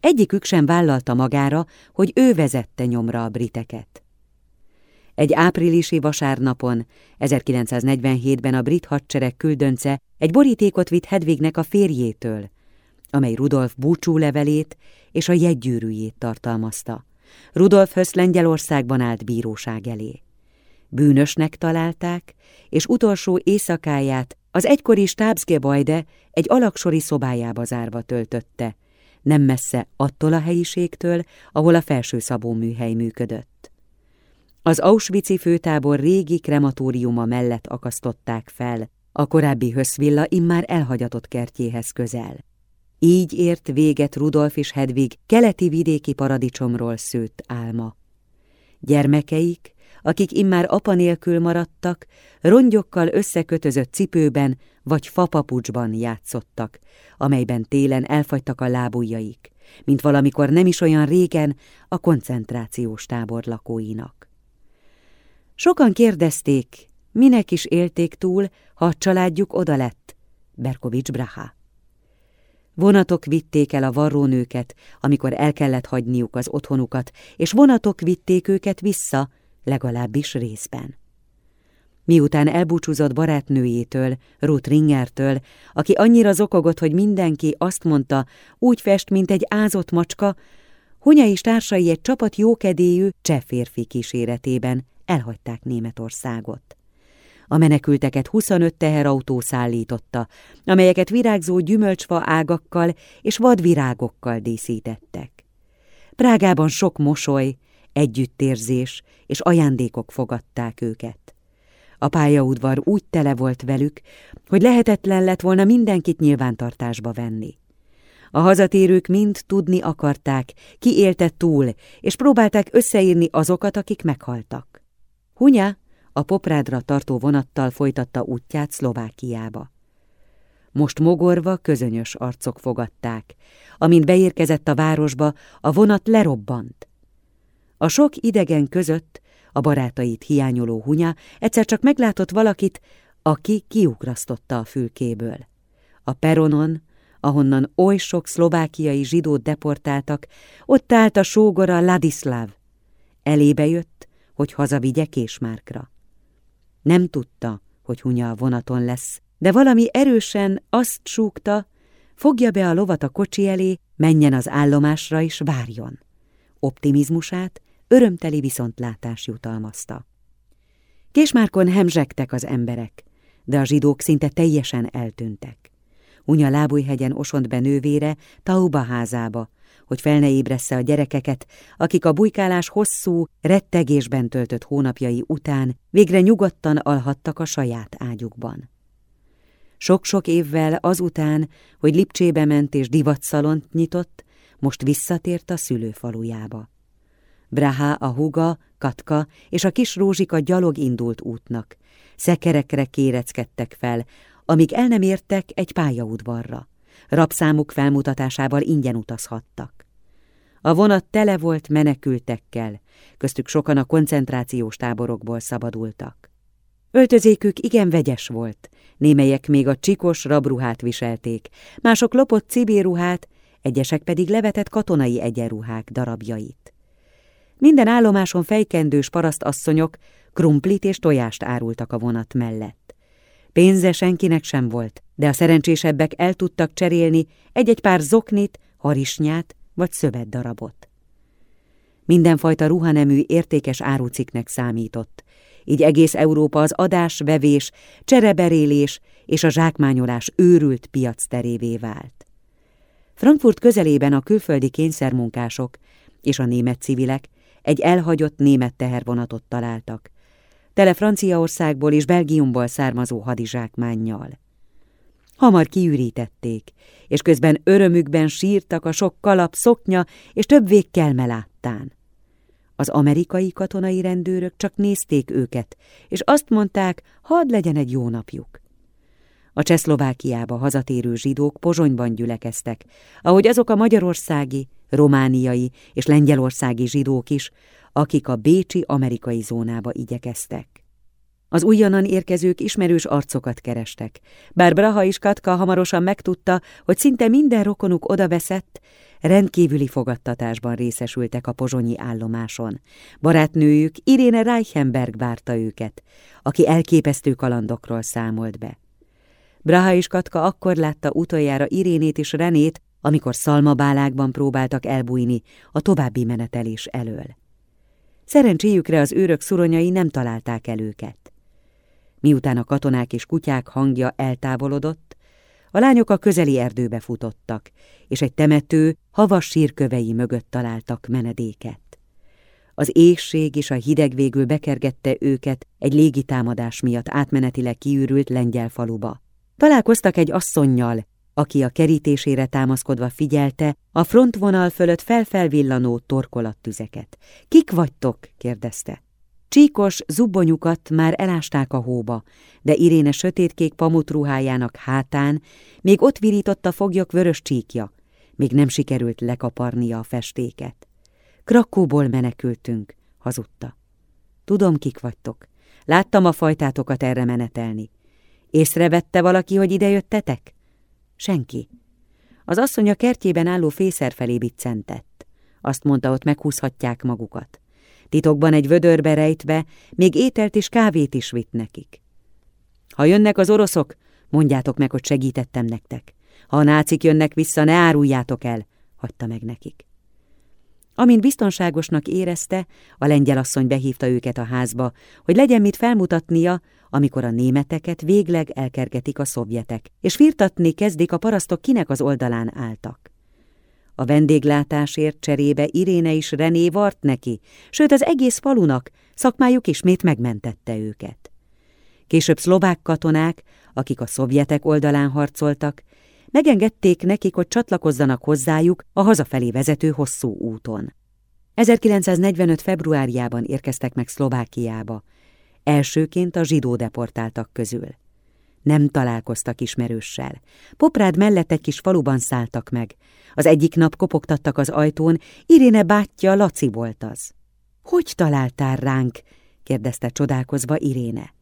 Egyikük sem vállalta magára, hogy ő vezette nyomra a briteket. Egy áprilisi vasárnapon, 1947-ben a brit hadsereg küldönce egy borítékot vitt Hedvignek a férjétől, amely Rudolf búcsú levelét és a jegygyűrűjét tartalmazta. Rudolf Hösz Lengyelországban állt bíróság elé. Bűnösnek találták, és utolsó éjszakáját az egykori stábszgebajde egy alaksori szobájába zárva töltötte, nem messze attól a helyiségtől, ahol a felső szabó műhely működött. Az Auschwitz-i főtábor régi krematóriuma mellett akasztották fel, a korábbi Höszvilla immár elhagyatott kertjéhez közel. Így ért véget Rudolf és Hedvig keleti vidéki paradicsomról szőtt álma. Gyermekeik, akik immár apa nélkül maradtak, rongyokkal összekötözött cipőben vagy fapapucsban játszottak, amelyben télen elfagytak a lábujjaik, mint valamikor nem is olyan régen a koncentrációs tábor lakóinak. Sokan kérdezték, minek is élték túl, ha a családjuk oda lett, Berkovics Braha. Vonatok vitték el a varrónőket, amikor el kellett hagyniuk az otthonukat, és vonatok vitték őket vissza, legalábbis részben. Miután elbúcsúzott barátnőjétől, Ruth Ringertől, aki annyira zokogott, hogy mindenki azt mondta, úgy fest, mint egy ázott macska, Hunya és társai egy csapat jókedélyű cseh kíséretében elhagyták Németországot. A menekülteket 25 teherautó szállította, amelyeket virágzó gyümölcsfa ágakkal és vadvirágokkal díszítettek. Prágában sok mosoly, együttérzés és ajándékok fogadták őket. A pályaudvar úgy tele volt velük, hogy lehetetlen lett volna mindenkit nyilvántartásba venni. A hazatérők mind tudni akarták, ki élte túl, és próbálták összeírni azokat, akik meghaltak. Hunya a Poprádra tartó vonattal folytatta útját Szlovákiába. Most mogorva közönyös arcok fogadták. Amint beérkezett a városba, a vonat lerobbant. A sok idegen között a barátait hiányoló hunya egyszer csak meglátott valakit, aki kiugrasztotta a fülkéből. A peronon, ahonnan oly sok szlovákiai zsidót deportáltak, ott állt a sógora Ladislav. Elébe jött, hogy hazavigye Késmárkra. Nem tudta, hogy hunya a vonaton lesz, de valami erősen azt súgta, fogja be a lovat a kocsi elé, menjen az állomásra és várjon. Optimizmusát örömteli viszontlátás jutalmazta. Késmárkon hemzsegtek az emberek, de a zsidók szinte teljesen eltűntek. Unya lábújhegyen osont be nővére, Tauba házába, hogy fel ne ébressze a gyerekeket, akik a bujkálás hosszú, rettegésben töltött hónapjai után végre nyugodtan alhattak a saját ágyukban. Sok-sok évvel azután, hogy Lipcsébe ment és divatszalont nyitott, most visszatért a szülőfalujába. Braha, a huga, Katka és a kis Rózsika gyalog indult útnak. Szekerekre kéreckedtek fel, amíg el nem értek egy pályaudvarra. Rabszámuk felmutatásával ingyen utazhattak. A vonat tele volt menekültekkel, köztük sokan a koncentrációs táborokból szabadultak. Öltözékük igen vegyes volt, némelyek még a csikos rabruhát viselték, mások lopott cibéruhát, egyesek pedig levetett katonai egyenruhák darabjait. Minden állomáson fejkendős parasztasszonyok krumplit és tojást árultak a vonat mellett. Pénze senkinek sem volt, de a szerencsésebbek el tudtak cserélni egy-egy pár zoknit, harisnyát vagy szövetdarabot. Mindenfajta ruhanemű értékes áruciknek számított, így egész Európa az adás, vevés, csereberélés és a zsákmányolás őrült piac terévé vált. Frankfurt közelében a külföldi kényszermunkások és a német civilek egy elhagyott német tehervonatot találtak, tele Franciaországból és Belgiumból származó hadizsákmánnyal. Hamar kiürítették, és közben örömükben sírtak a sok kalap, szoknya és több végkelme láttán. Az amerikai katonai rendőrök csak nézték őket, és azt mondták, hadd legyen egy jó napjuk. A Csehszlovákiába hazatérő zsidók Pozsonyban gyülekeztek, ahogy azok a magyarországi, romániai és lengyelországi zsidók is, akik a bécsi amerikai zónába igyekeztek. Az újonnan érkezők ismerős arcokat kerestek, bár Braha és Katka hamarosan megtudta, hogy szinte minden rokonuk odaveszett, rendkívüli fogadtatásban részesültek a pozsonyi állomáson. Barátnőjük Iréne Reichenberg várta őket, aki elképesztő kalandokról számolt be. Braha és Katka akkor látta utoljára Irénét és Renét, amikor szalmabálákban próbáltak elbújni a további menetelés elől. Szerencséjükre az őrök szuronyai nem találták el őket. Miután a katonák és kutyák hangja eltávolodott, a lányok a közeli erdőbe futottak, és egy temető havas sírkövei mögött találtak menedéket. Az éjség és a hideg végül bekergette őket egy légitámadás miatt átmenetileg kiürült lengyel faluba. Találkoztak egy asszonnyal, aki a kerítésére támaszkodva figyelte a frontvonal fölött felfelvillanó torkolattüzeket. Kik vagytok? kérdezte. Csíkos zubbonyukat már elásták a hóba, de Iréne sötétkék pamutruhájának hátán még ott virított a foglyok vörös csíkja, még nem sikerült lekaparnia a festéket. Krakóból menekültünk, hazudta. Tudom, kik vagytok. Láttam a fajtátokat erre menetelni. Észrevette valaki, hogy idejöttetek? Senki. Az asszony a kertjében álló fészer felé biccentett. Azt mondta, ott meghúzhatják magukat. Titokban egy vödörbe rejtve, még ételt és kávét is vitt nekik. Ha jönnek az oroszok, mondjátok meg, hogy segítettem nektek. Ha a nácik jönnek vissza, ne áruljátok el, hagyta meg nekik. Amint biztonságosnak érezte, a lengyel asszony behívta őket a házba, hogy legyen mit felmutatnia, amikor a németeket végleg elkergetik a szovjetek, és firtatni kezdik a parasztok kinek az oldalán álltak. A vendéglátásért cserébe Iréne is René vart neki, sőt az egész falunak, szakmájuk ismét megmentette őket. Később szlovák katonák, akik a szovjetek oldalán harcoltak, megengedték nekik, hogy csatlakozzanak hozzájuk a hazafelé vezető hosszú úton. 1945. februárjában érkeztek meg Szlovákiába, elsőként a zsidó deportáltak közül. Nem találkoztak ismerőssel. Poprád mellett egy kis faluban szálltak meg. Az egyik nap kopogtattak az ajtón, Iréne bátyja Laci volt az. Hogy találtál ránk? kérdezte csodálkozva Iréne.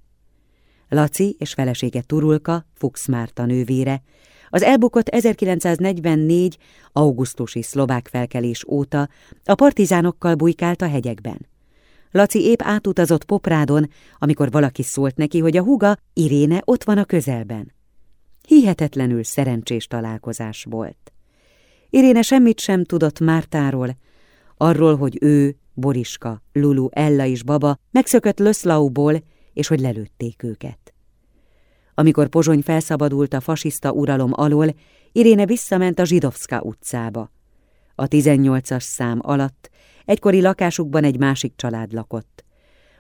Laci és felesége Turulka, Fuchs Márta nővére, az elbukott 1944. augusztusi szlovák felkelés óta a partizánokkal bujkált a hegyekben. Laci épp átutazott Poprádon, amikor valaki szólt neki, hogy a huga, Iréne, ott van a közelben. Hihetetlenül szerencsés találkozás volt. Iréne semmit sem tudott Mártáról, arról, hogy ő, Boriska, Lulu, Ella és Baba megszökött Löszlauból, és hogy lelőtték őket. Amikor Pozsony felszabadult a fasiszta uralom alól, Iréne visszament a Zsidovszka utcába. A 18-as szám alatt egykori lakásukban egy másik család lakott.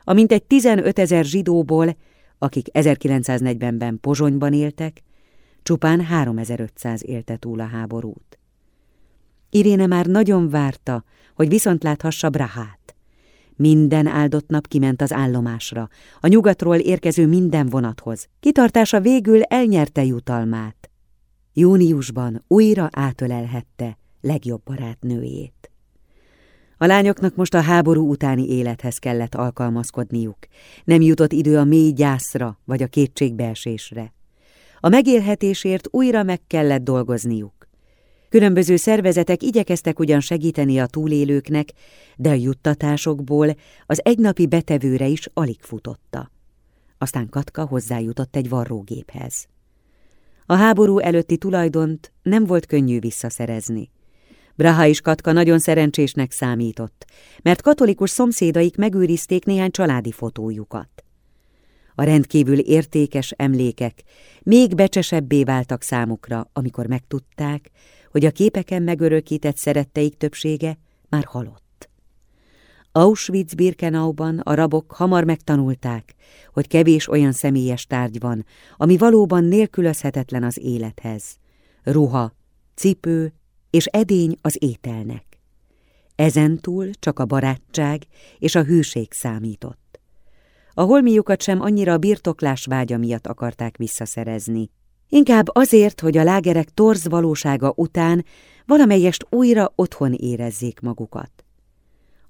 Amint egy 15 ezer zsidóból, akik 1940-ben Pozsonyban éltek, csupán 3500 élte túl a háborút. Iréne már nagyon várta, hogy viszont láthassa Brahát. Minden áldott nap kiment az állomásra, a nyugatról érkező minden vonathoz. Kitartása végül elnyerte jutalmát. Júniusban újra átölelhette legjobb barátnőjét. A lányoknak most a háború utáni élethez kellett alkalmazkodniuk. Nem jutott idő a mély gyászra vagy a kétségbeesésre. A megélhetésért újra meg kellett dolgozniuk. Különböző szervezetek igyekeztek ugyan segíteni a túlélőknek, de a juttatásokból az egynapi betevőre is alig futotta. Aztán Katka hozzájutott egy varrógéphez. A háború előtti tulajdont nem volt könnyű visszaszerezni. Braha és Katka nagyon szerencsésnek számított, mert katolikus szomszédaik megőrizték néhány családi fotójukat. A rendkívül értékes emlékek még becsesebbé váltak számukra, amikor megtudták, hogy a képeken megörökített szeretteik többsége már halott. Auschwitz-Birkenauban a rabok hamar megtanulták, hogy kevés olyan személyes tárgy van, ami valóban nélkülözhetetlen az élethez. Ruha, cipő és edény az ételnek. Ezentúl csak a barátság és a hűség számított. A holmiukat sem annyira a birtoklás vágya miatt akarták visszaszerezni, Inkább azért, hogy a lágerek torz valósága után valamelyest újra otthon érezzék magukat.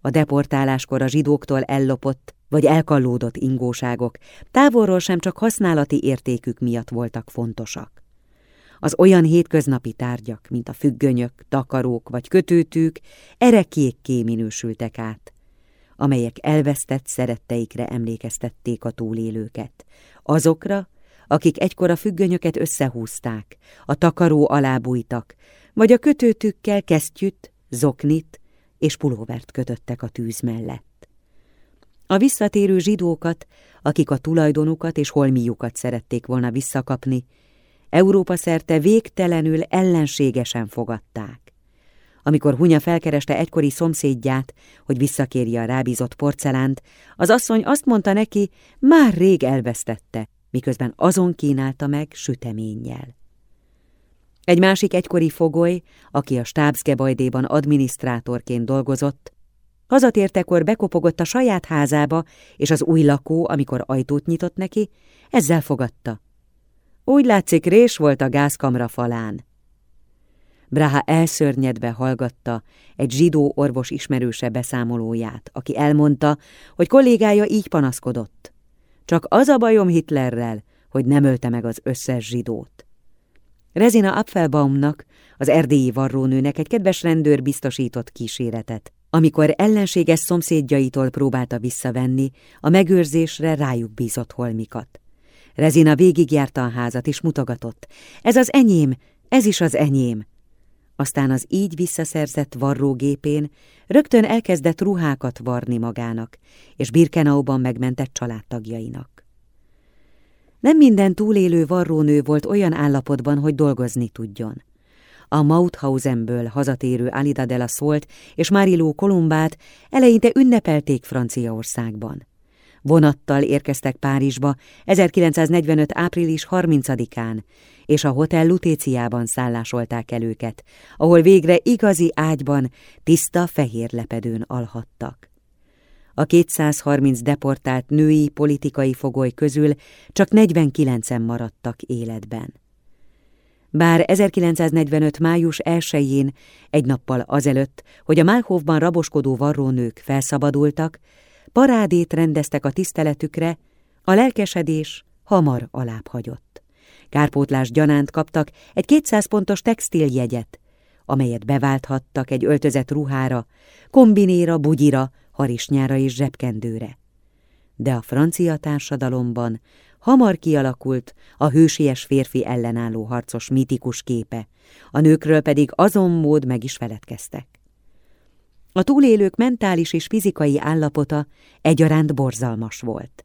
A deportáláskor a zsidóktól ellopott vagy elkallódott ingóságok távolról sem csak használati értékük miatt voltak fontosak. Az olyan hétköznapi tárgyak, mint a függönyök, takarók vagy kötőtűk, erekékké minősültek át, amelyek elvesztett szeretteikre emlékeztették a túlélőket, azokra, akik egykor a függönyöket összehúzták, a takaró alá bújtak, vagy a kötőtükkel kesztyűt, zoknit és pulóvert kötöttek a tűz mellett. A visszatérő zsidókat, akik a tulajdonukat és holmiukat szerették volna visszakapni, Európa szerte végtelenül ellenségesen fogadták. Amikor Hunya felkereste egykori szomszédját, hogy visszakérje a rábízott porcelánt, az asszony azt mondta neki, már rég elvesztette, miközben azon kínálta meg süteménnyel. Egy másik egykori fogoly, aki a stábszgebajdéban adminisztrátorként dolgozott, hazatértekor bekopogott a saját házába, és az új lakó, amikor ajtót nyitott neki, ezzel fogadta. Úgy látszik, rés volt a gázkamra falán. Braha elszörnyedve hallgatta egy zsidó orvos ismerőse beszámolóját, aki elmondta, hogy kollégája így panaszkodott. Csak az a bajom Hitlerrel, hogy nem ölte meg az összes zsidót. Rezina Apfelbaumnak, az erdélyi varrónőnek egy kedves rendőr biztosított kíséretet, amikor ellenséges szomszédjaitól próbálta visszavenni, a megőrzésre rájuk bízott holmikat. Rezina végigjárta a házat és mutogatott. Ez az enyém, ez is az enyém. Aztán az így visszaszerzett varrógépén rögtön elkezdett ruhákat varni magának, és Birkenauban megmentett családtagjainak. Nem minden túlélő varrónő volt olyan állapotban, hogy dolgozni tudjon. A Mauthausenből hazatérő Alida de la Solt és Mariló Kolumbát eleinte ünnepelték Franciaországban. Vonattal érkeztek Párizsba 1945. április 30-án, és a Hotel Lutéciában szállásolták el őket, ahol végre igazi ágyban, tiszta fehér lepedőn alhattak. A 230 deportált női politikai fogoly közül csak 49-en maradtak életben. Bár 1945. május 1-én, egy nappal azelőtt, hogy a Málhofban raboskodó varrónők felszabadultak, parádét rendeztek a tiszteletükre, a lelkesedés hamar alább hagyott. Kárpótlás gyanánt kaptak egy 200 pontos textiljegyet, amelyet beválthattak egy öltözett ruhára, kombinéra, bugyira, harisnyára és zsebkendőre. De a francia társadalomban hamar kialakult a hősies férfi ellenálló harcos mitikus képe, a nőkről pedig azon mód meg is feledkeztek. A túlélők mentális és fizikai állapota egyaránt borzalmas volt.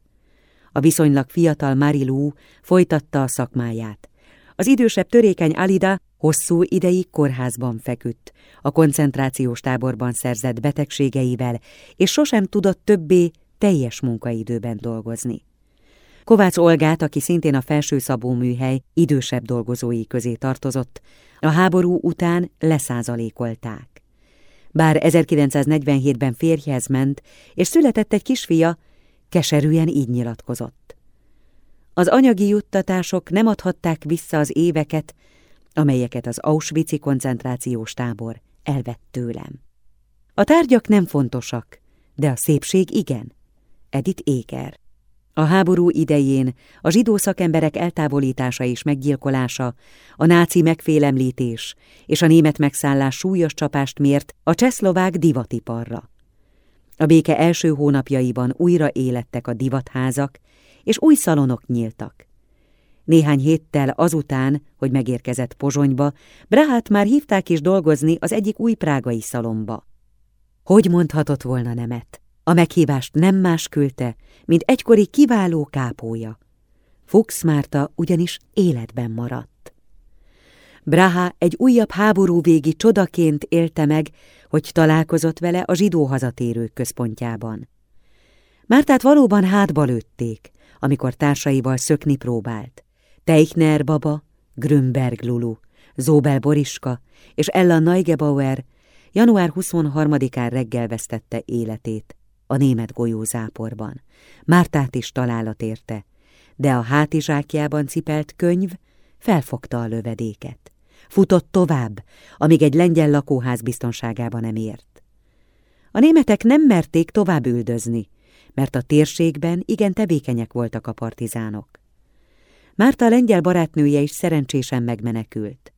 A viszonylag fiatal Marilú folytatta a szakmáját. Az idősebb törékeny Alida hosszú ideig kórházban feküdt, a koncentrációs táborban szerzett betegségeivel, és sosem tudott többé teljes munkaidőben dolgozni. Kovács Olgát, aki szintén a felsőszabó műhely idősebb dolgozói közé tartozott, a háború után leszázalékolták. Bár 1947-ben férjhez ment, és született egy kisfia, keserűen így nyilatkozott. Az anyagi juttatások nem adhatták vissza az éveket, amelyeket az Auschwitz-i koncentrációs tábor elvett tőlem. A tárgyak nem fontosak, de a szépség igen. Edith Éger a háború idején a zsidó szakemberek eltávolítása és meggyilkolása, a náci megfélemlítés és a német megszállás súlyos csapást mért a csehszlovák divatiparra. A béke első hónapjaiban újra élettek a divatházak, és új szalonok nyíltak. Néhány héttel azután, hogy megérkezett Pozsonyba, Brahát már hívták is dolgozni az egyik új prágai szalomba. Hogy mondhatott volna nemet? A meghívást nem más küldte, mint egykori kiváló kápója. Fuchs Márta ugyanis életben maradt. Braha egy újabb háborúvégi csodaként élte meg, hogy találkozott vele a zsidó hazatérők központjában. Mártát valóban hátba lőtték, amikor társaival szökni próbált. Teichner baba, Grünberg Lulu, Zóbel Boriska és Ella Neugebauer január 23-án reggel vesztette életét a német golyózáporban. Mártát is találat érte, de a hátizsákjában cipelt könyv felfogta a lövedéket. Futott tovább, amíg egy lengyel lakóház biztonságába nem ért. A németek nem merték tovább üldözni, mert a térségben igen tevékenyek voltak a partizánok. Márta lengyel barátnője is szerencsésen megmenekült.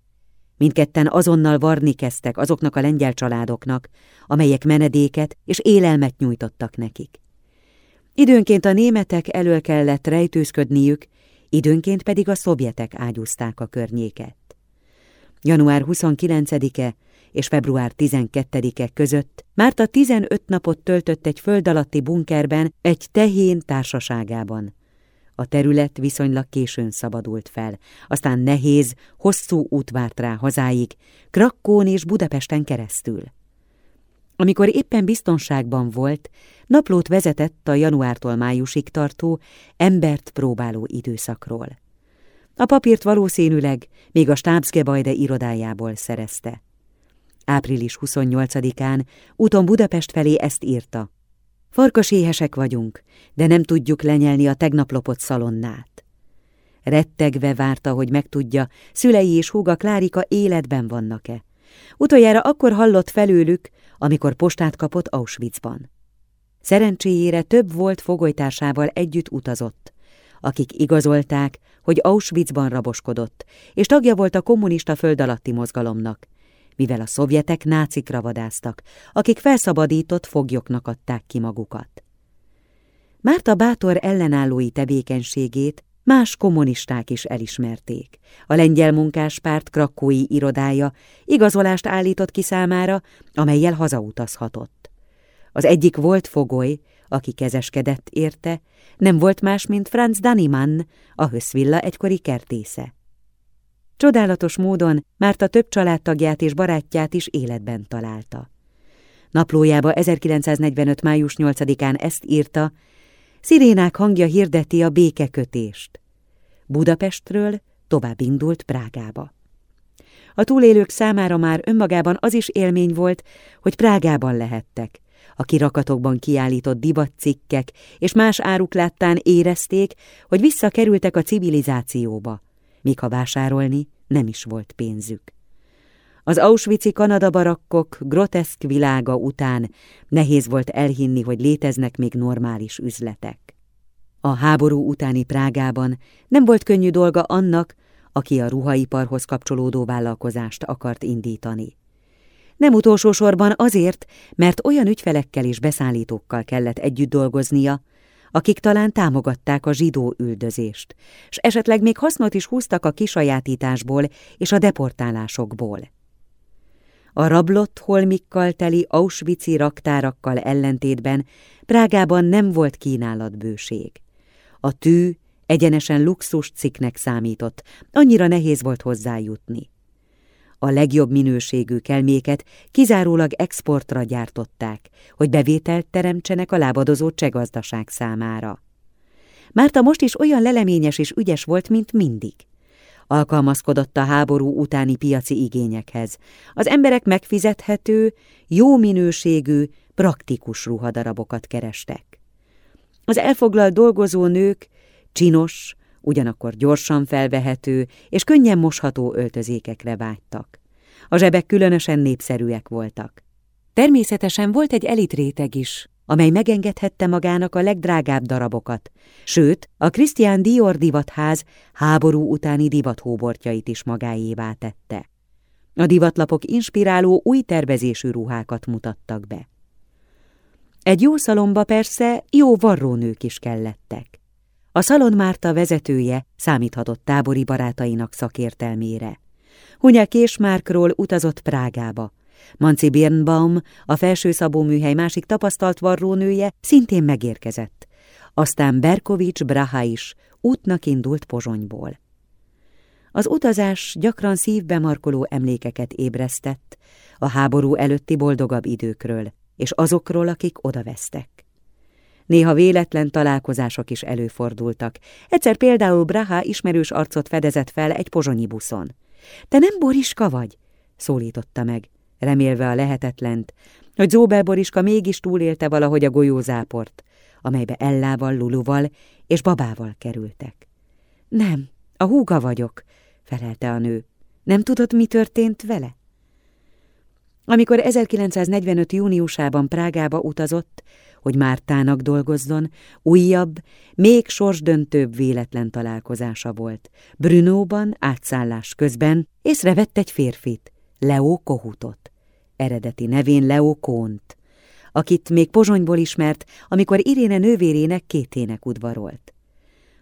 Mindketten azonnal varni kezdtek azoknak a lengyel családoknak, amelyek menedéket és élelmet nyújtottak nekik. Időnként a németek elől kellett rejtőzködniük, időnként pedig a szovjetek ágyúzták a környéket. Január 29-e és február 12-e között Márta 15 napot töltött egy föld alatti bunkerben egy tehén társaságában. A terület viszonylag későn szabadult fel, aztán nehéz, hosszú út várt rá hazáig, Krakkón és Budapesten keresztül. Amikor éppen biztonságban volt, naplót vezetett a januártól májusig tartó, embert próbáló időszakról. A papírt valószínűleg még a Stábszgebajde irodájából szerezte. Április 28-án úton Budapest felé ezt írta. Farkaséhesek vagyunk, de nem tudjuk lenyelni a tegnap lopott szalonnát. Rettegve várta, hogy megtudja, szülei és húga Klárika életben vannak-e. Utoljára akkor hallott felőlük, amikor postát kapott Auschwitzban. Szerencséjére több volt fogolytársával együtt utazott, akik igazolták, hogy Auschwitzban raboskodott, és tagja volt a kommunista föld alatti mozgalomnak, mivel a szovjetek nácikra vadáztak, akik felszabadított foglyoknak adták ki magukat. Márta bátor ellenállói tevékenységét más kommunisták is elismerték. A lengyel munkáspárt krakói irodája igazolást állított ki számára, amelyel hazautazhatott. Az egyik volt fogoly, aki kezeskedett érte, nem volt más, mint Franz Danimann, a Höszvilla egykori kertésze. Csodálatos módon Márta több családtagját és barátját is életben találta. Naplójába 1945. május 8-án ezt írta, Szirénák hangja hirdeti a békekötést. Budapestről tovább indult Prágába. A túlélők számára már önmagában az is élmény volt, hogy Prágában lehettek. A kirakatokban kiállított divatcikkek és más áruk láttán érezték, hogy visszakerültek a civilizációba, míg ha vásárolni nem is volt pénzük. Az Auschwitz-i Kanada barakkok groteszk világa után nehéz volt elhinni, hogy léteznek még normális üzletek. A háború utáni Prágában nem volt könnyű dolga annak, aki a ruhaiparhoz kapcsolódó vállalkozást akart indítani. Nem utolsó sorban azért, mert olyan ügyfelekkel és beszállítókkal kellett együtt dolgoznia, akik talán támogatták a zsidó üldözést, s esetleg még hasznot is húztak a kisajátításból és a deportálásokból. A rablott holmikkal teli Auschwitz-i raktárakkal ellentétben Prágában nem volt kínálatbőség. A tű egyenesen luxus cikknek számított, annyira nehéz volt hozzájutni. A legjobb minőségű kelméket kizárólag exportra gyártották, hogy bevételt teremtsenek a lábadozó csegazdaság számára. Márta most is olyan leleményes és ügyes volt, mint mindig. Alkalmazkodott a háború utáni piaci igényekhez. Az emberek megfizethető, jó minőségű, praktikus ruhadarabokat kerestek. Az elfoglalt dolgozó nők csinos, ugyanakkor gyorsan felvehető és könnyen mosható öltözékekre vágytak. A zsebek különösen népszerűek voltak. Természetesen volt egy elitréteg is, amely megengedhette magának a legdrágább darabokat, sőt, a Christian Dior divatház háború utáni divathóbortjait is magáévá tette. A divatlapok inspiráló új tervezésű ruhákat mutattak be. Egy jó szalomba persze jó varrónők is kellettek. A Szalon Márta vezetője számíthatott tábori barátainak szakértelmére. Hunya Késmárkról utazott Prágába. Manci Birnbaum, a felsőszabó műhely másik tapasztalt varrónője szintén megérkezett. Aztán Berkovics Braha is útnak indult Pozsonyból. Az utazás gyakran szívbe markoló emlékeket ébresztett a háború előtti boldogabb időkről, és azokról, akik odavesztek. Néha véletlen találkozások is előfordultak. Egyszer például Braha ismerős arcot fedezett fel egy pozsonyi buszon. – Te nem Boriska vagy? – szólította meg, remélve a lehetetlent, hogy Zóbel Boriska mégis túlélte valahogy a golyózáport, amelybe Ellával, Luluval és babával kerültek. – Nem, a húga vagyok – felelte a nő. – Nem tudod, mi történt vele? Amikor 1945. júniusában Prágába utazott, hogy Mártának dolgozzon, újabb, még sorsdöntőbb véletlen találkozása volt. Brunóban átszállás közben észrevett egy férfit, Leo Kohutot, eredeti nevén Leo Kónt, akit még Pozsonyból ismert, amikor Iréne nővérének kétének udvarolt.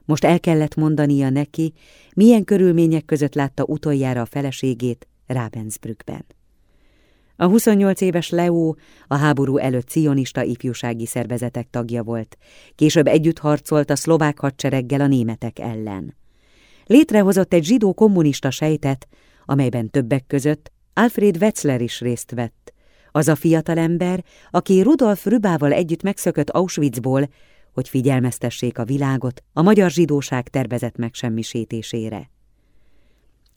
Most el kellett mondania neki, milyen körülmények között látta utoljára a feleségét Ravensbrückben. A 28 éves Leo a háború előtt cionista ifjúsági szervezetek tagja volt, később együtt harcolt a szlovák hadsereggel a németek ellen. Létrehozott egy zsidó kommunista sejtet, amelyben többek között Alfred Wetzler is részt vett. Az a fiatalember, aki Rudolf Rübával együtt megszökött Auschwitzból, hogy figyelmeztessék a világot a magyar zsidóság tervezett megsemmisítésére.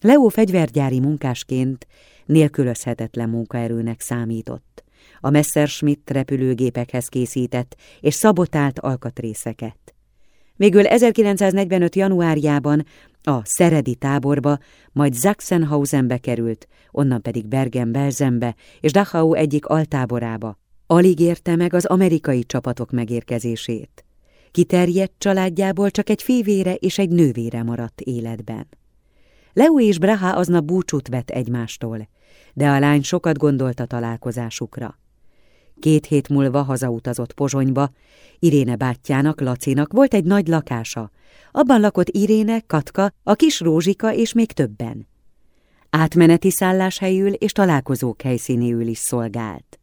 Leo fegyvergyári munkásként nélkülözhetetlen munkaerőnek számított. A Messerschmitt repülőgépekhez készített és szabotált alkatrészeket. Végül 1945. januárjában a Szeredi táborba, majd Sachsenhausenbe került, onnan pedig Bergen-Belsenbe és Dachau egyik altáborába. Alig érte meg az amerikai csapatok megérkezését. Kiterjedt családjából csak egy fivére és egy nővére maradt életben. Leo és Braha aznap búcsút vett egymástól, de a lány sokat gondolt a találkozásukra. Két hét múlva hazautazott Pozsonyba, Iréne bátyjának, Lacinak volt egy nagy lakása. Abban lakott Iréne, Katka, a kis Rózsika és még többen. Átmeneti szálláshelyül és találkozók helyszínéül is szolgált.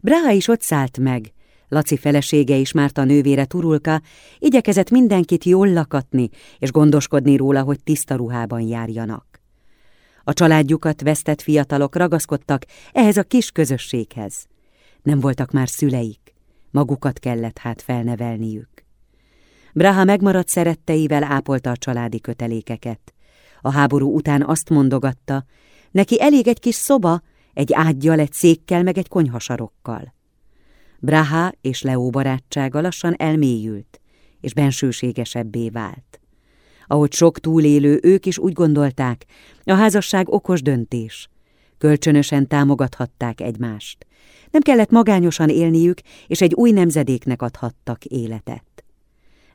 Braha is ott szállt meg, Laci felesége is Márta nővére Turulka igyekezett mindenkit jól lakatni és gondoskodni róla, hogy tiszta ruhában járjanak. A családjukat vesztett fiatalok ragaszkodtak ehhez a kis közösséghez. Nem voltak már szüleik, magukat kellett hát felnevelniük. Braha megmaradt szeretteivel ápolta a családi kötelékeket. A háború után azt mondogatta, neki elég egy kis szoba, egy ágyjal, egy székkel, meg egy konyhasarokkal. Braha és Leo barátsága lassan elmélyült, és bensőségesebbé vált. Ahogy sok túlélő, ők is úgy gondolták, a házasság okos döntés. Kölcsönösen támogathatták egymást. Nem kellett magányosan élniük, és egy új nemzedéknek adhattak életet.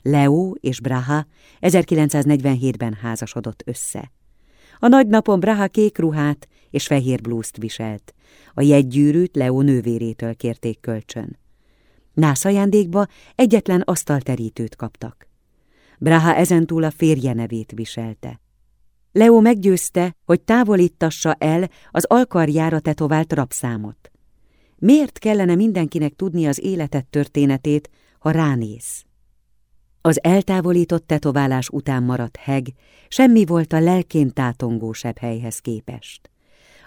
Leo és Braha 1947-ben házasodott össze. A nagy napon Braha kék ruhát és fehér blúzt viselt. A jegygyűrűt Leo nővérétől kérték kölcsön. Nász ajándékba egyetlen asztalterítőt kaptak. Braha ezentúl a férje nevét viselte. Leo meggyőzte, hogy távolítassa el az alkarjára tetovált rabszámot. Miért kellene mindenkinek tudni az életet történetét, ha ránéz? Az eltávolított tetoválás után maradt heg, semmi volt a lelkén tátongósebb helyhez képest.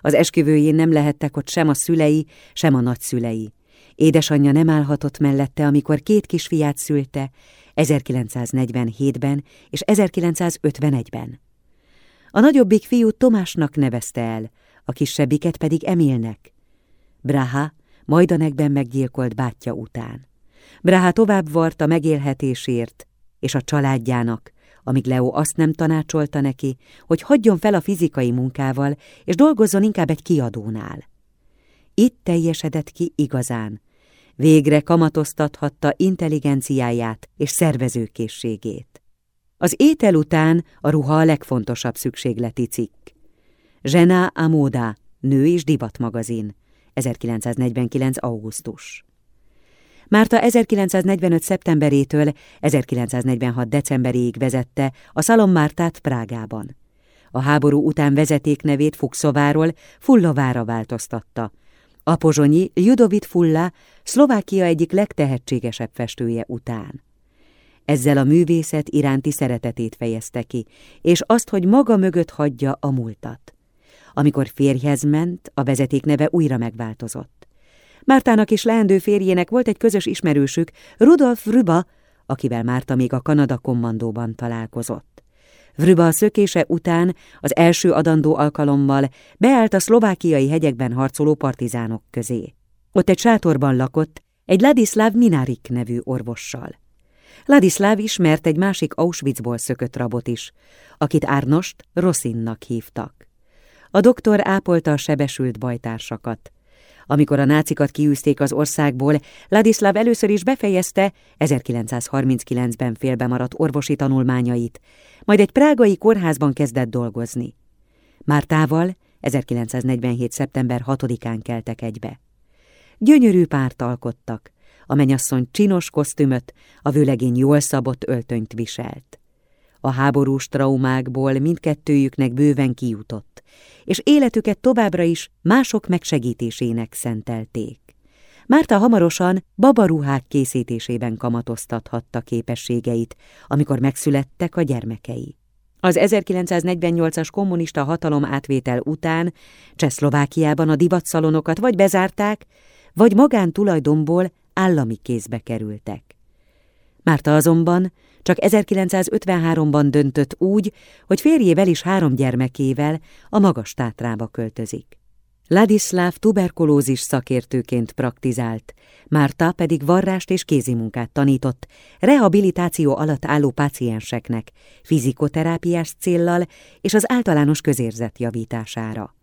Az esküvőjén nem lehettek ott sem a szülei, sem a nagyszülei. Édesanyja nem állhatott mellette, amikor két kisfiát szülte, 1947-ben és 1951-ben. A nagyobbik fiú Tomásnak nevezte el, a kisebbiket pedig Emilnek. Braha majdanekben meggyilkolt bátyja után. Braha tovább a megélhetésért és a családjának, amíg Leo azt nem tanácsolta neki, hogy hagyjon fel a fizikai munkával, és dolgozzon inkább egy kiadónál. Itt teljesedett ki igazán. Végre kamatoztathatta intelligenciáját és szervezőkészségét. Az étel után a ruha a legfontosabb szükségleti cikk. Zsena Amoda, nő és divatmagazin, 1949. augusztus. Márta 1945. szeptemberétől 1946. decemberéig vezette a Szalom Mártát Prágában. A háború után vezetéknevét Fuxováról Fullavára változtatta. A pozsonyi Judovit Fulla Szlovákia egyik legtehetségesebb festője után. Ezzel a művészet iránti szeretetét fejezte ki, és azt, hogy maga mögött hagyja a múltat. Amikor férjhez ment, a vezeték neve újra megváltozott. Mártának és leendő férjének volt egy közös ismerősük, Rudolf Vrüba, akivel Márta még a Kanada kommandóban találkozott. Vrüba szökése után az első adandó alkalommal beállt a szlovákiai hegyekben harcoló partizánok közé. Ott egy sátorban lakott, egy Ladislav Minarik nevű orvossal. Ladislav ismert egy másik Auschwitzból szökött rabot is, akit Árnost Rosinnak hívtak. A doktor ápolta a sebesült bajtársakat. Amikor a nácikat kiűzték az országból, Ladislav először is befejezte 1939-ben félbemaradt orvosi tanulmányait, majd egy prágai kórházban kezdett dolgozni. Mártával 1947. szeptember 6-án keltek egybe. Gyönyörű párt alkottak, a menyasszony csinos kosztümöt, a vőlegény jól szabott öltönyt viselt. A háborús traumákból mindkettőjüknek bőven kijutott, és életüket továbbra is mások megsegítésének szentelték. Márta hamarosan babaruhák készítésében kamatoztathatta képességeit, amikor megszülettek a gyermekei. Az 1948-as kommunista hatalom átvétel után Csehszlovákiában a divatszalonokat vagy bezárták, vagy magántulajdonból állami kézbe kerültek. Márta azonban csak 1953-ban döntött úgy, hogy férjével és három gyermekével a magas tátrába költözik. Ladislav tuberkulózis szakértőként praktizált, Márta pedig varrást és kézimunkát tanított rehabilitáció alatt álló pácienseknek, fizikoterápiás céllal és az általános közérzet javítására.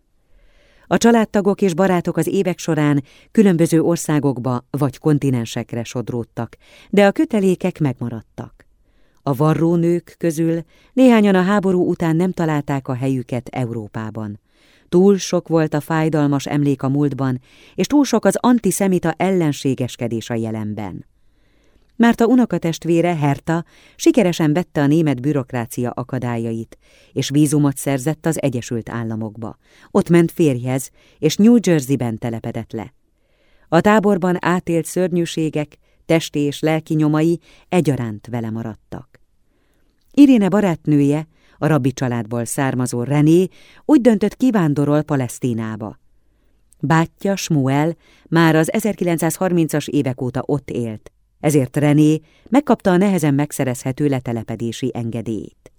A családtagok és barátok az évek során különböző országokba vagy kontinensekre sodródtak, de a kötelékek megmaradtak. A varrónők közül néhányan a háború után nem találták a helyüket Európában. Túl sok volt a fájdalmas emlék a múltban, és túl sok az antiszemita ellenségeskedés a jelenben. A unokatestvére Herta sikeresen vette a német bürokrácia akadályait, és vízumot szerzett az Egyesült Államokba. Ott ment férjhez, és New Jersey-ben telepedett le. A táborban átélt szörnyűségek, testi és lelki nyomai egyaránt vele maradtak. Iréne barátnője, a rabbi családból származó René úgy döntött kivándorol Palesztinába. Bátyja Smuel már az 1930-as évek óta ott élt, ezért René megkapta a nehezen megszerezhető letelepedési engedélyt.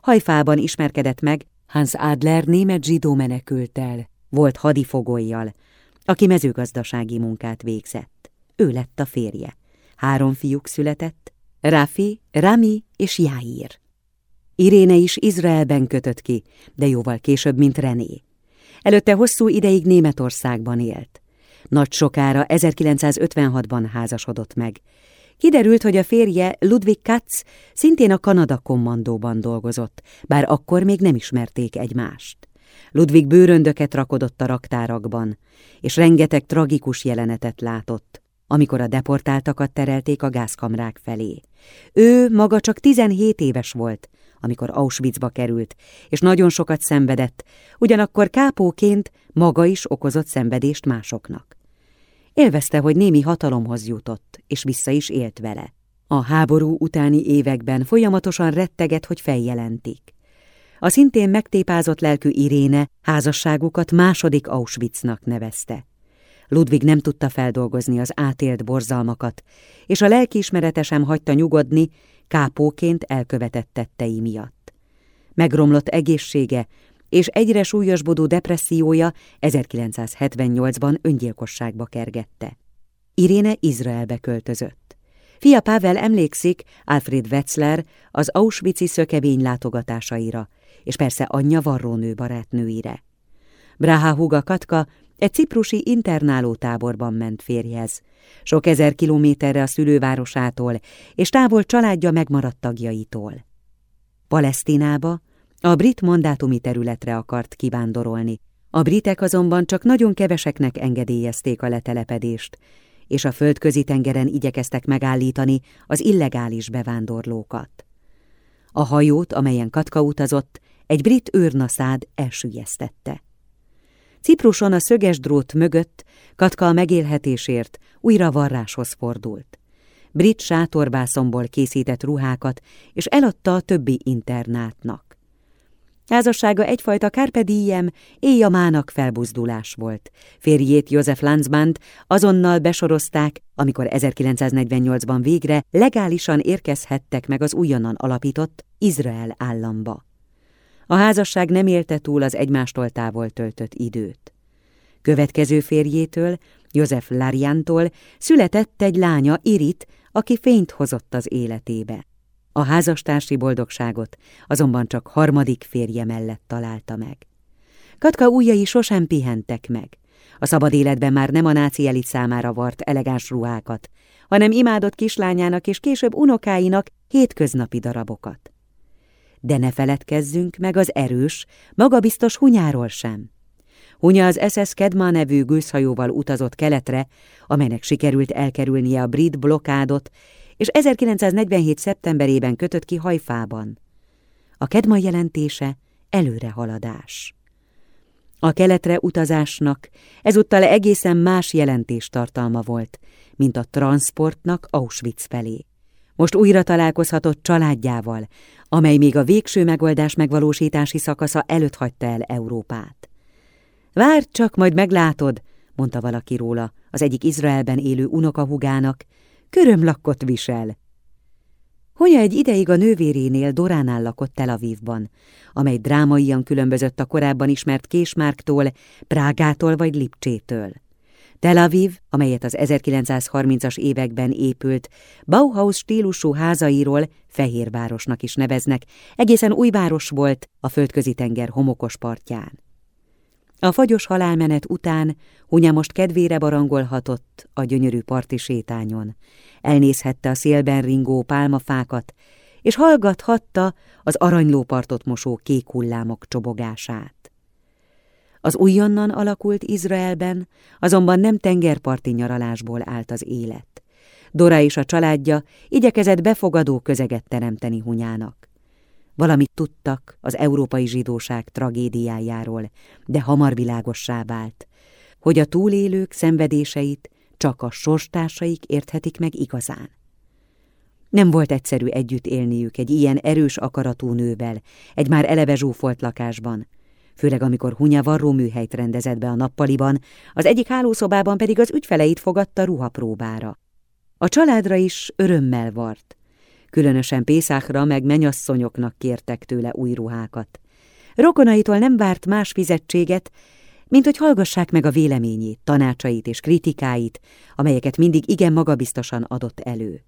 Hajfában ismerkedett meg Hans Adler német zsidó menekültel, volt hadifogolyjal, aki mezőgazdasági munkát végzett. Ő lett a férje. Három fiúk született, Rafi, Rami és Jair. Iréne is Izraelben kötött ki, de jóval később, mint René. Előtte hosszú ideig Németországban élt. Nagy sokára 1956-ban házasodott meg. Kiderült, hogy a férje Ludwig Katz szintén a Kanada kommandóban dolgozott, bár akkor még nem ismerték egymást. Ludwig bőröndöket rakodott a raktárakban, és rengeteg tragikus jelenetet látott, amikor a deportáltakat terelték a gázkamrák felé. Ő maga csak 17 éves volt, amikor Auschwitzba került, és nagyon sokat szenvedett, ugyanakkor kápóként maga is okozott szenvedést másoknak. Élvezte, hogy némi hatalomhoz jutott, és vissza is élt vele. A háború utáni években folyamatosan retteget, hogy feljelentik. A szintén megtépázott lelkű Iréne házasságukat második Auschwitznak nevezte. Ludwig nem tudta feldolgozni az átélt borzalmakat, és a lelkiismerete sem hagyta nyugodni kápóként elkövetett tettei miatt. Megromlott egészsége és egyre súlyosbodó depressziója 1978-ban öngyilkosságba kergette. Iréne Izraelbe költözött. Fia Pável emlékszik Alfred Wetzler az Auschwitz-i szökevény látogatásaira, és persze anyja varrónő barátnőire. Braha Huga Katka egy ciprusi internálótáborban ment férjhez, sok ezer kilométerre a szülővárosától, és távol családja megmaradt tagjaitól. Palesztinába, a brit mandátumi területre akart kivándorolni. A britek azonban csak nagyon keveseknek engedélyezték a letelepedést, és a földközi tengeren igyekeztek megállítani az illegális bevándorlókat. A hajót, amelyen Katka utazott, egy brit őrnaszád elsüllyesztette. Cipruson a szöges drót mögött Katka a megélhetésért újra varráshoz fordult. Brit sátorbászomból készített ruhákat, és eladta a többi internátnak. Házassága egyfajta Carpe diem, éjjamának felbuzdulás volt. Férjét József Lanzmann azonnal besorozták, amikor 1948-ban végre legálisan érkezhettek meg az újonnan alapított Izrael államba. A házasság nem élte túl az egymástól távol töltött időt. Következő férjétől, József Lariantól született egy lánya, Irit, aki fényt hozott az életébe. A házastársi boldogságot azonban csak harmadik férje mellett találta meg. Katka ujjai sosem pihentek meg. A szabad életben már nem a náci elit számára vart elegáns ruhákat, hanem imádott kislányának és később unokáinak hétköznapi darabokat. De ne feledkezzünk meg az erős, magabiztos Hunyáról sem. Hunya az SS Kedma nevű gőzhajóval utazott keletre, amelynek sikerült elkerülnie a brit blokádot, és 1947. szeptemberében kötött ki Hajfában. A Kedma jelentése előrehaladás. A keletre utazásnak ezúttal egészen más jelentéstartalma volt, mint a transportnak Auschwitz felé. Most újra találkozhatott családjával, amely még a végső megoldás megvalósítási szakasza előtt hagyta el Európát. Várj csak, majd meglátod, mondta valaki róla, az egyik Izraelben élő unokahugának, körömlakkot visel. Honya egy ideig a nővérénél Doránál lakott Tel Avivban, amely drámaian különbözött a korábban ismert Késmárktól, Prágától vagy Lipcsétől. Tel Aviv, amelyet az 1930-as években épült, Bauhaus stílusú házairól Fehérvárosnak is neveznek, egészen új város volt a földközi tenger homokos partján. A fagyos halálmenet után Hunya most kedvére barangolhatott a gyönyörű parti sétányon, elnézhette a szélben ringó pálmafákat, és hallgathatta az aranylópartot mosó kék hullámok csobogását. Az újonnan alakult Izraelben azonban nem tengerparti nyaralásból állt az élet. Dora és a családja igyekezett befogadó közeget teremteni Hunyának. Valamit tudtak az európai zsidóság tragédiájáról, de hamar világossá vált, hogy a túlélők szenvedéseit csak a sorstársaik érthetik meg igazán. Nem volt egyszerű együtt élniük egy ilyen erős akaratú nővel, egy már eleve zsúfolt lakásban, főleg amikor Hunya varróműhelyt rendezett be a nappaliban, az egyik hálószobában pedig az ügyfeleit fogadta ruhapróbára. A családra is örömmel vart. Különösen Pészákra meg menyasszonyoknak kértek tőle új ruhákat. Rokonaitól nem várt más fizetséget, mint hogy hallgassák meg a véleményét, tanácsait és kritikáit, amelyeket mindig igen magabiztosan adott elő.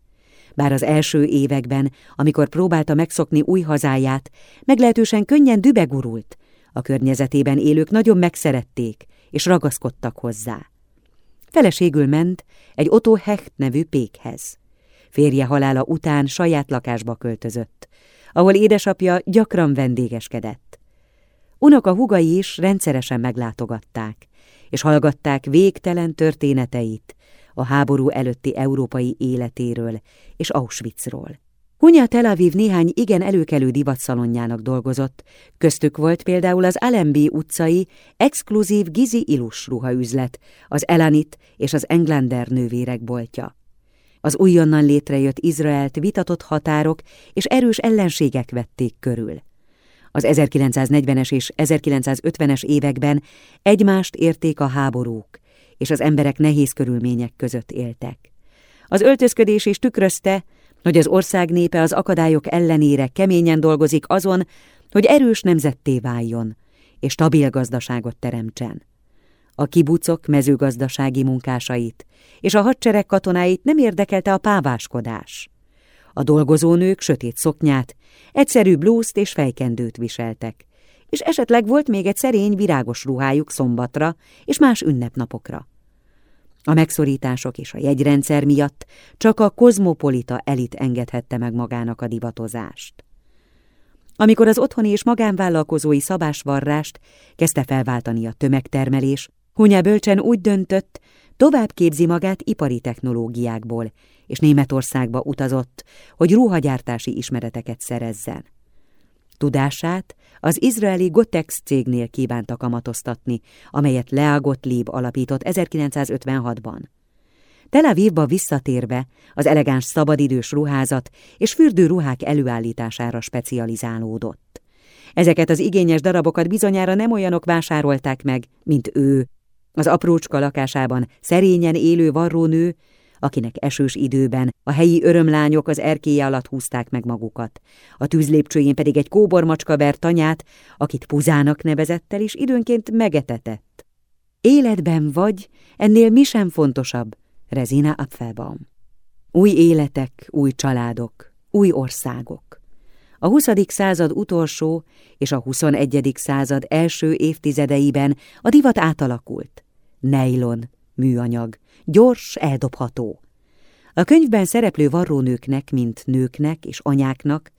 Bár az első években, amikor próbálta megszokni új hazáját, meglehetősen könnyen dübegurult, a környezetében élők nagyon megszerették és ragaszkodtak hozzá. Feleségül ment egy Otto Hecht nevű pékhez. Férje halála után saját lakásba költözött, ahol édesapja gyakran vendégeskedett. Unoka hugai is rendszeresen meglátogatták, és hallgatták végtelen történeteit a háború előtti európai életéről és Auschwitzról. Hunya Tel Aviv néhány igen előkelő divatszalonjának dolgozott, köztük volt például az Allenby utcai exkluzív Gizi Ilus ruhaüzlet, az Elanit és az Englander nővérek boltja. Az újonnan létrejött Izraelt vitatott határok és erős ellenségek vették körül. Az 1940-es és 1950-es években egymást érték a háborúk, és az emberek nehéz körülmények között éltek. Az öltözködés is tükrözte, hogy az ország népe az akadályok ellenére keményen dolgozik azon, hogy erős nemzetté váljon, és stabil gazdaságot teremtsen. A kibucok mezőgazdasági munkásait és a hadsereg katonáit nem érdekelte a páváskodás. A dolgozónők sötét szoknyát, egyszerű blúzt és fejkendőt viseltek, és esetleg volt még egy szerény virágos ruhájuk szombatra és más ünnepnapokra. A megszorítások és a jegyrendszer miatt csak a kozmopolita elit engedhette meg magának a divatozást. Amikor az otthoni és magánvállalkozói szabásvarrást kezdte felváltani a tömegtermelés, Hunya bölcsen úgy döntött, tovább képzi magát ipari technológiákból, és Németországba utazott, hogy ruhagyártási ismereteket szerezzen. Tudását az izraeli Gotex cégnél kívánta kamatoztatni, amelyet Lea Gottlieb alapított 1956-ban. Tel Avivba visszatérve az elegáns szabadidős ruházat és fürdőruhák előállítására specializálódott. Ezeket az igényes darabokat bizonyára nem olyanok vásárolták meg, mint ő. Az aprócska lakásában szerényen élő varrónő akinek esős időben a helyi örömlányok az erkélye alatt húzták meg magukat. A tűzlépcsőjén pedig egy kóbormacska vert tanyát, akit Puzának nevezett el, és időnként megetetett. Életben vagy, ennél mi sem fontosabb, Rezina Apfelbaum. Új életek, új családok, új országok. A 20. század utolsó és a 21. század első évtizedeiben a divat átalakult. Nejlon, műanyag, gyors, eldobható. A könyvben szereplő varrónőknek, mint nőknek és anyáknak,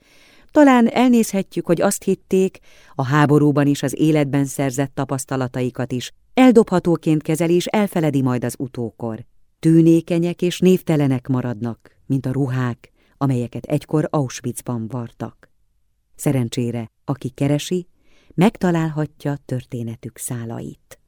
talán elnézhetjük, hogy azt hitték, a háborúban is az életben szerzett tapasztalataikat is eldobhatóként kezeli elfeledi majd az utókor. Tűnékenyek és névtelenek maradnak, mint a ruhák, amelyeket egykor Auschwitzban vartak. Szerencsére, aki keresi, megtalálhatja történetük szálait.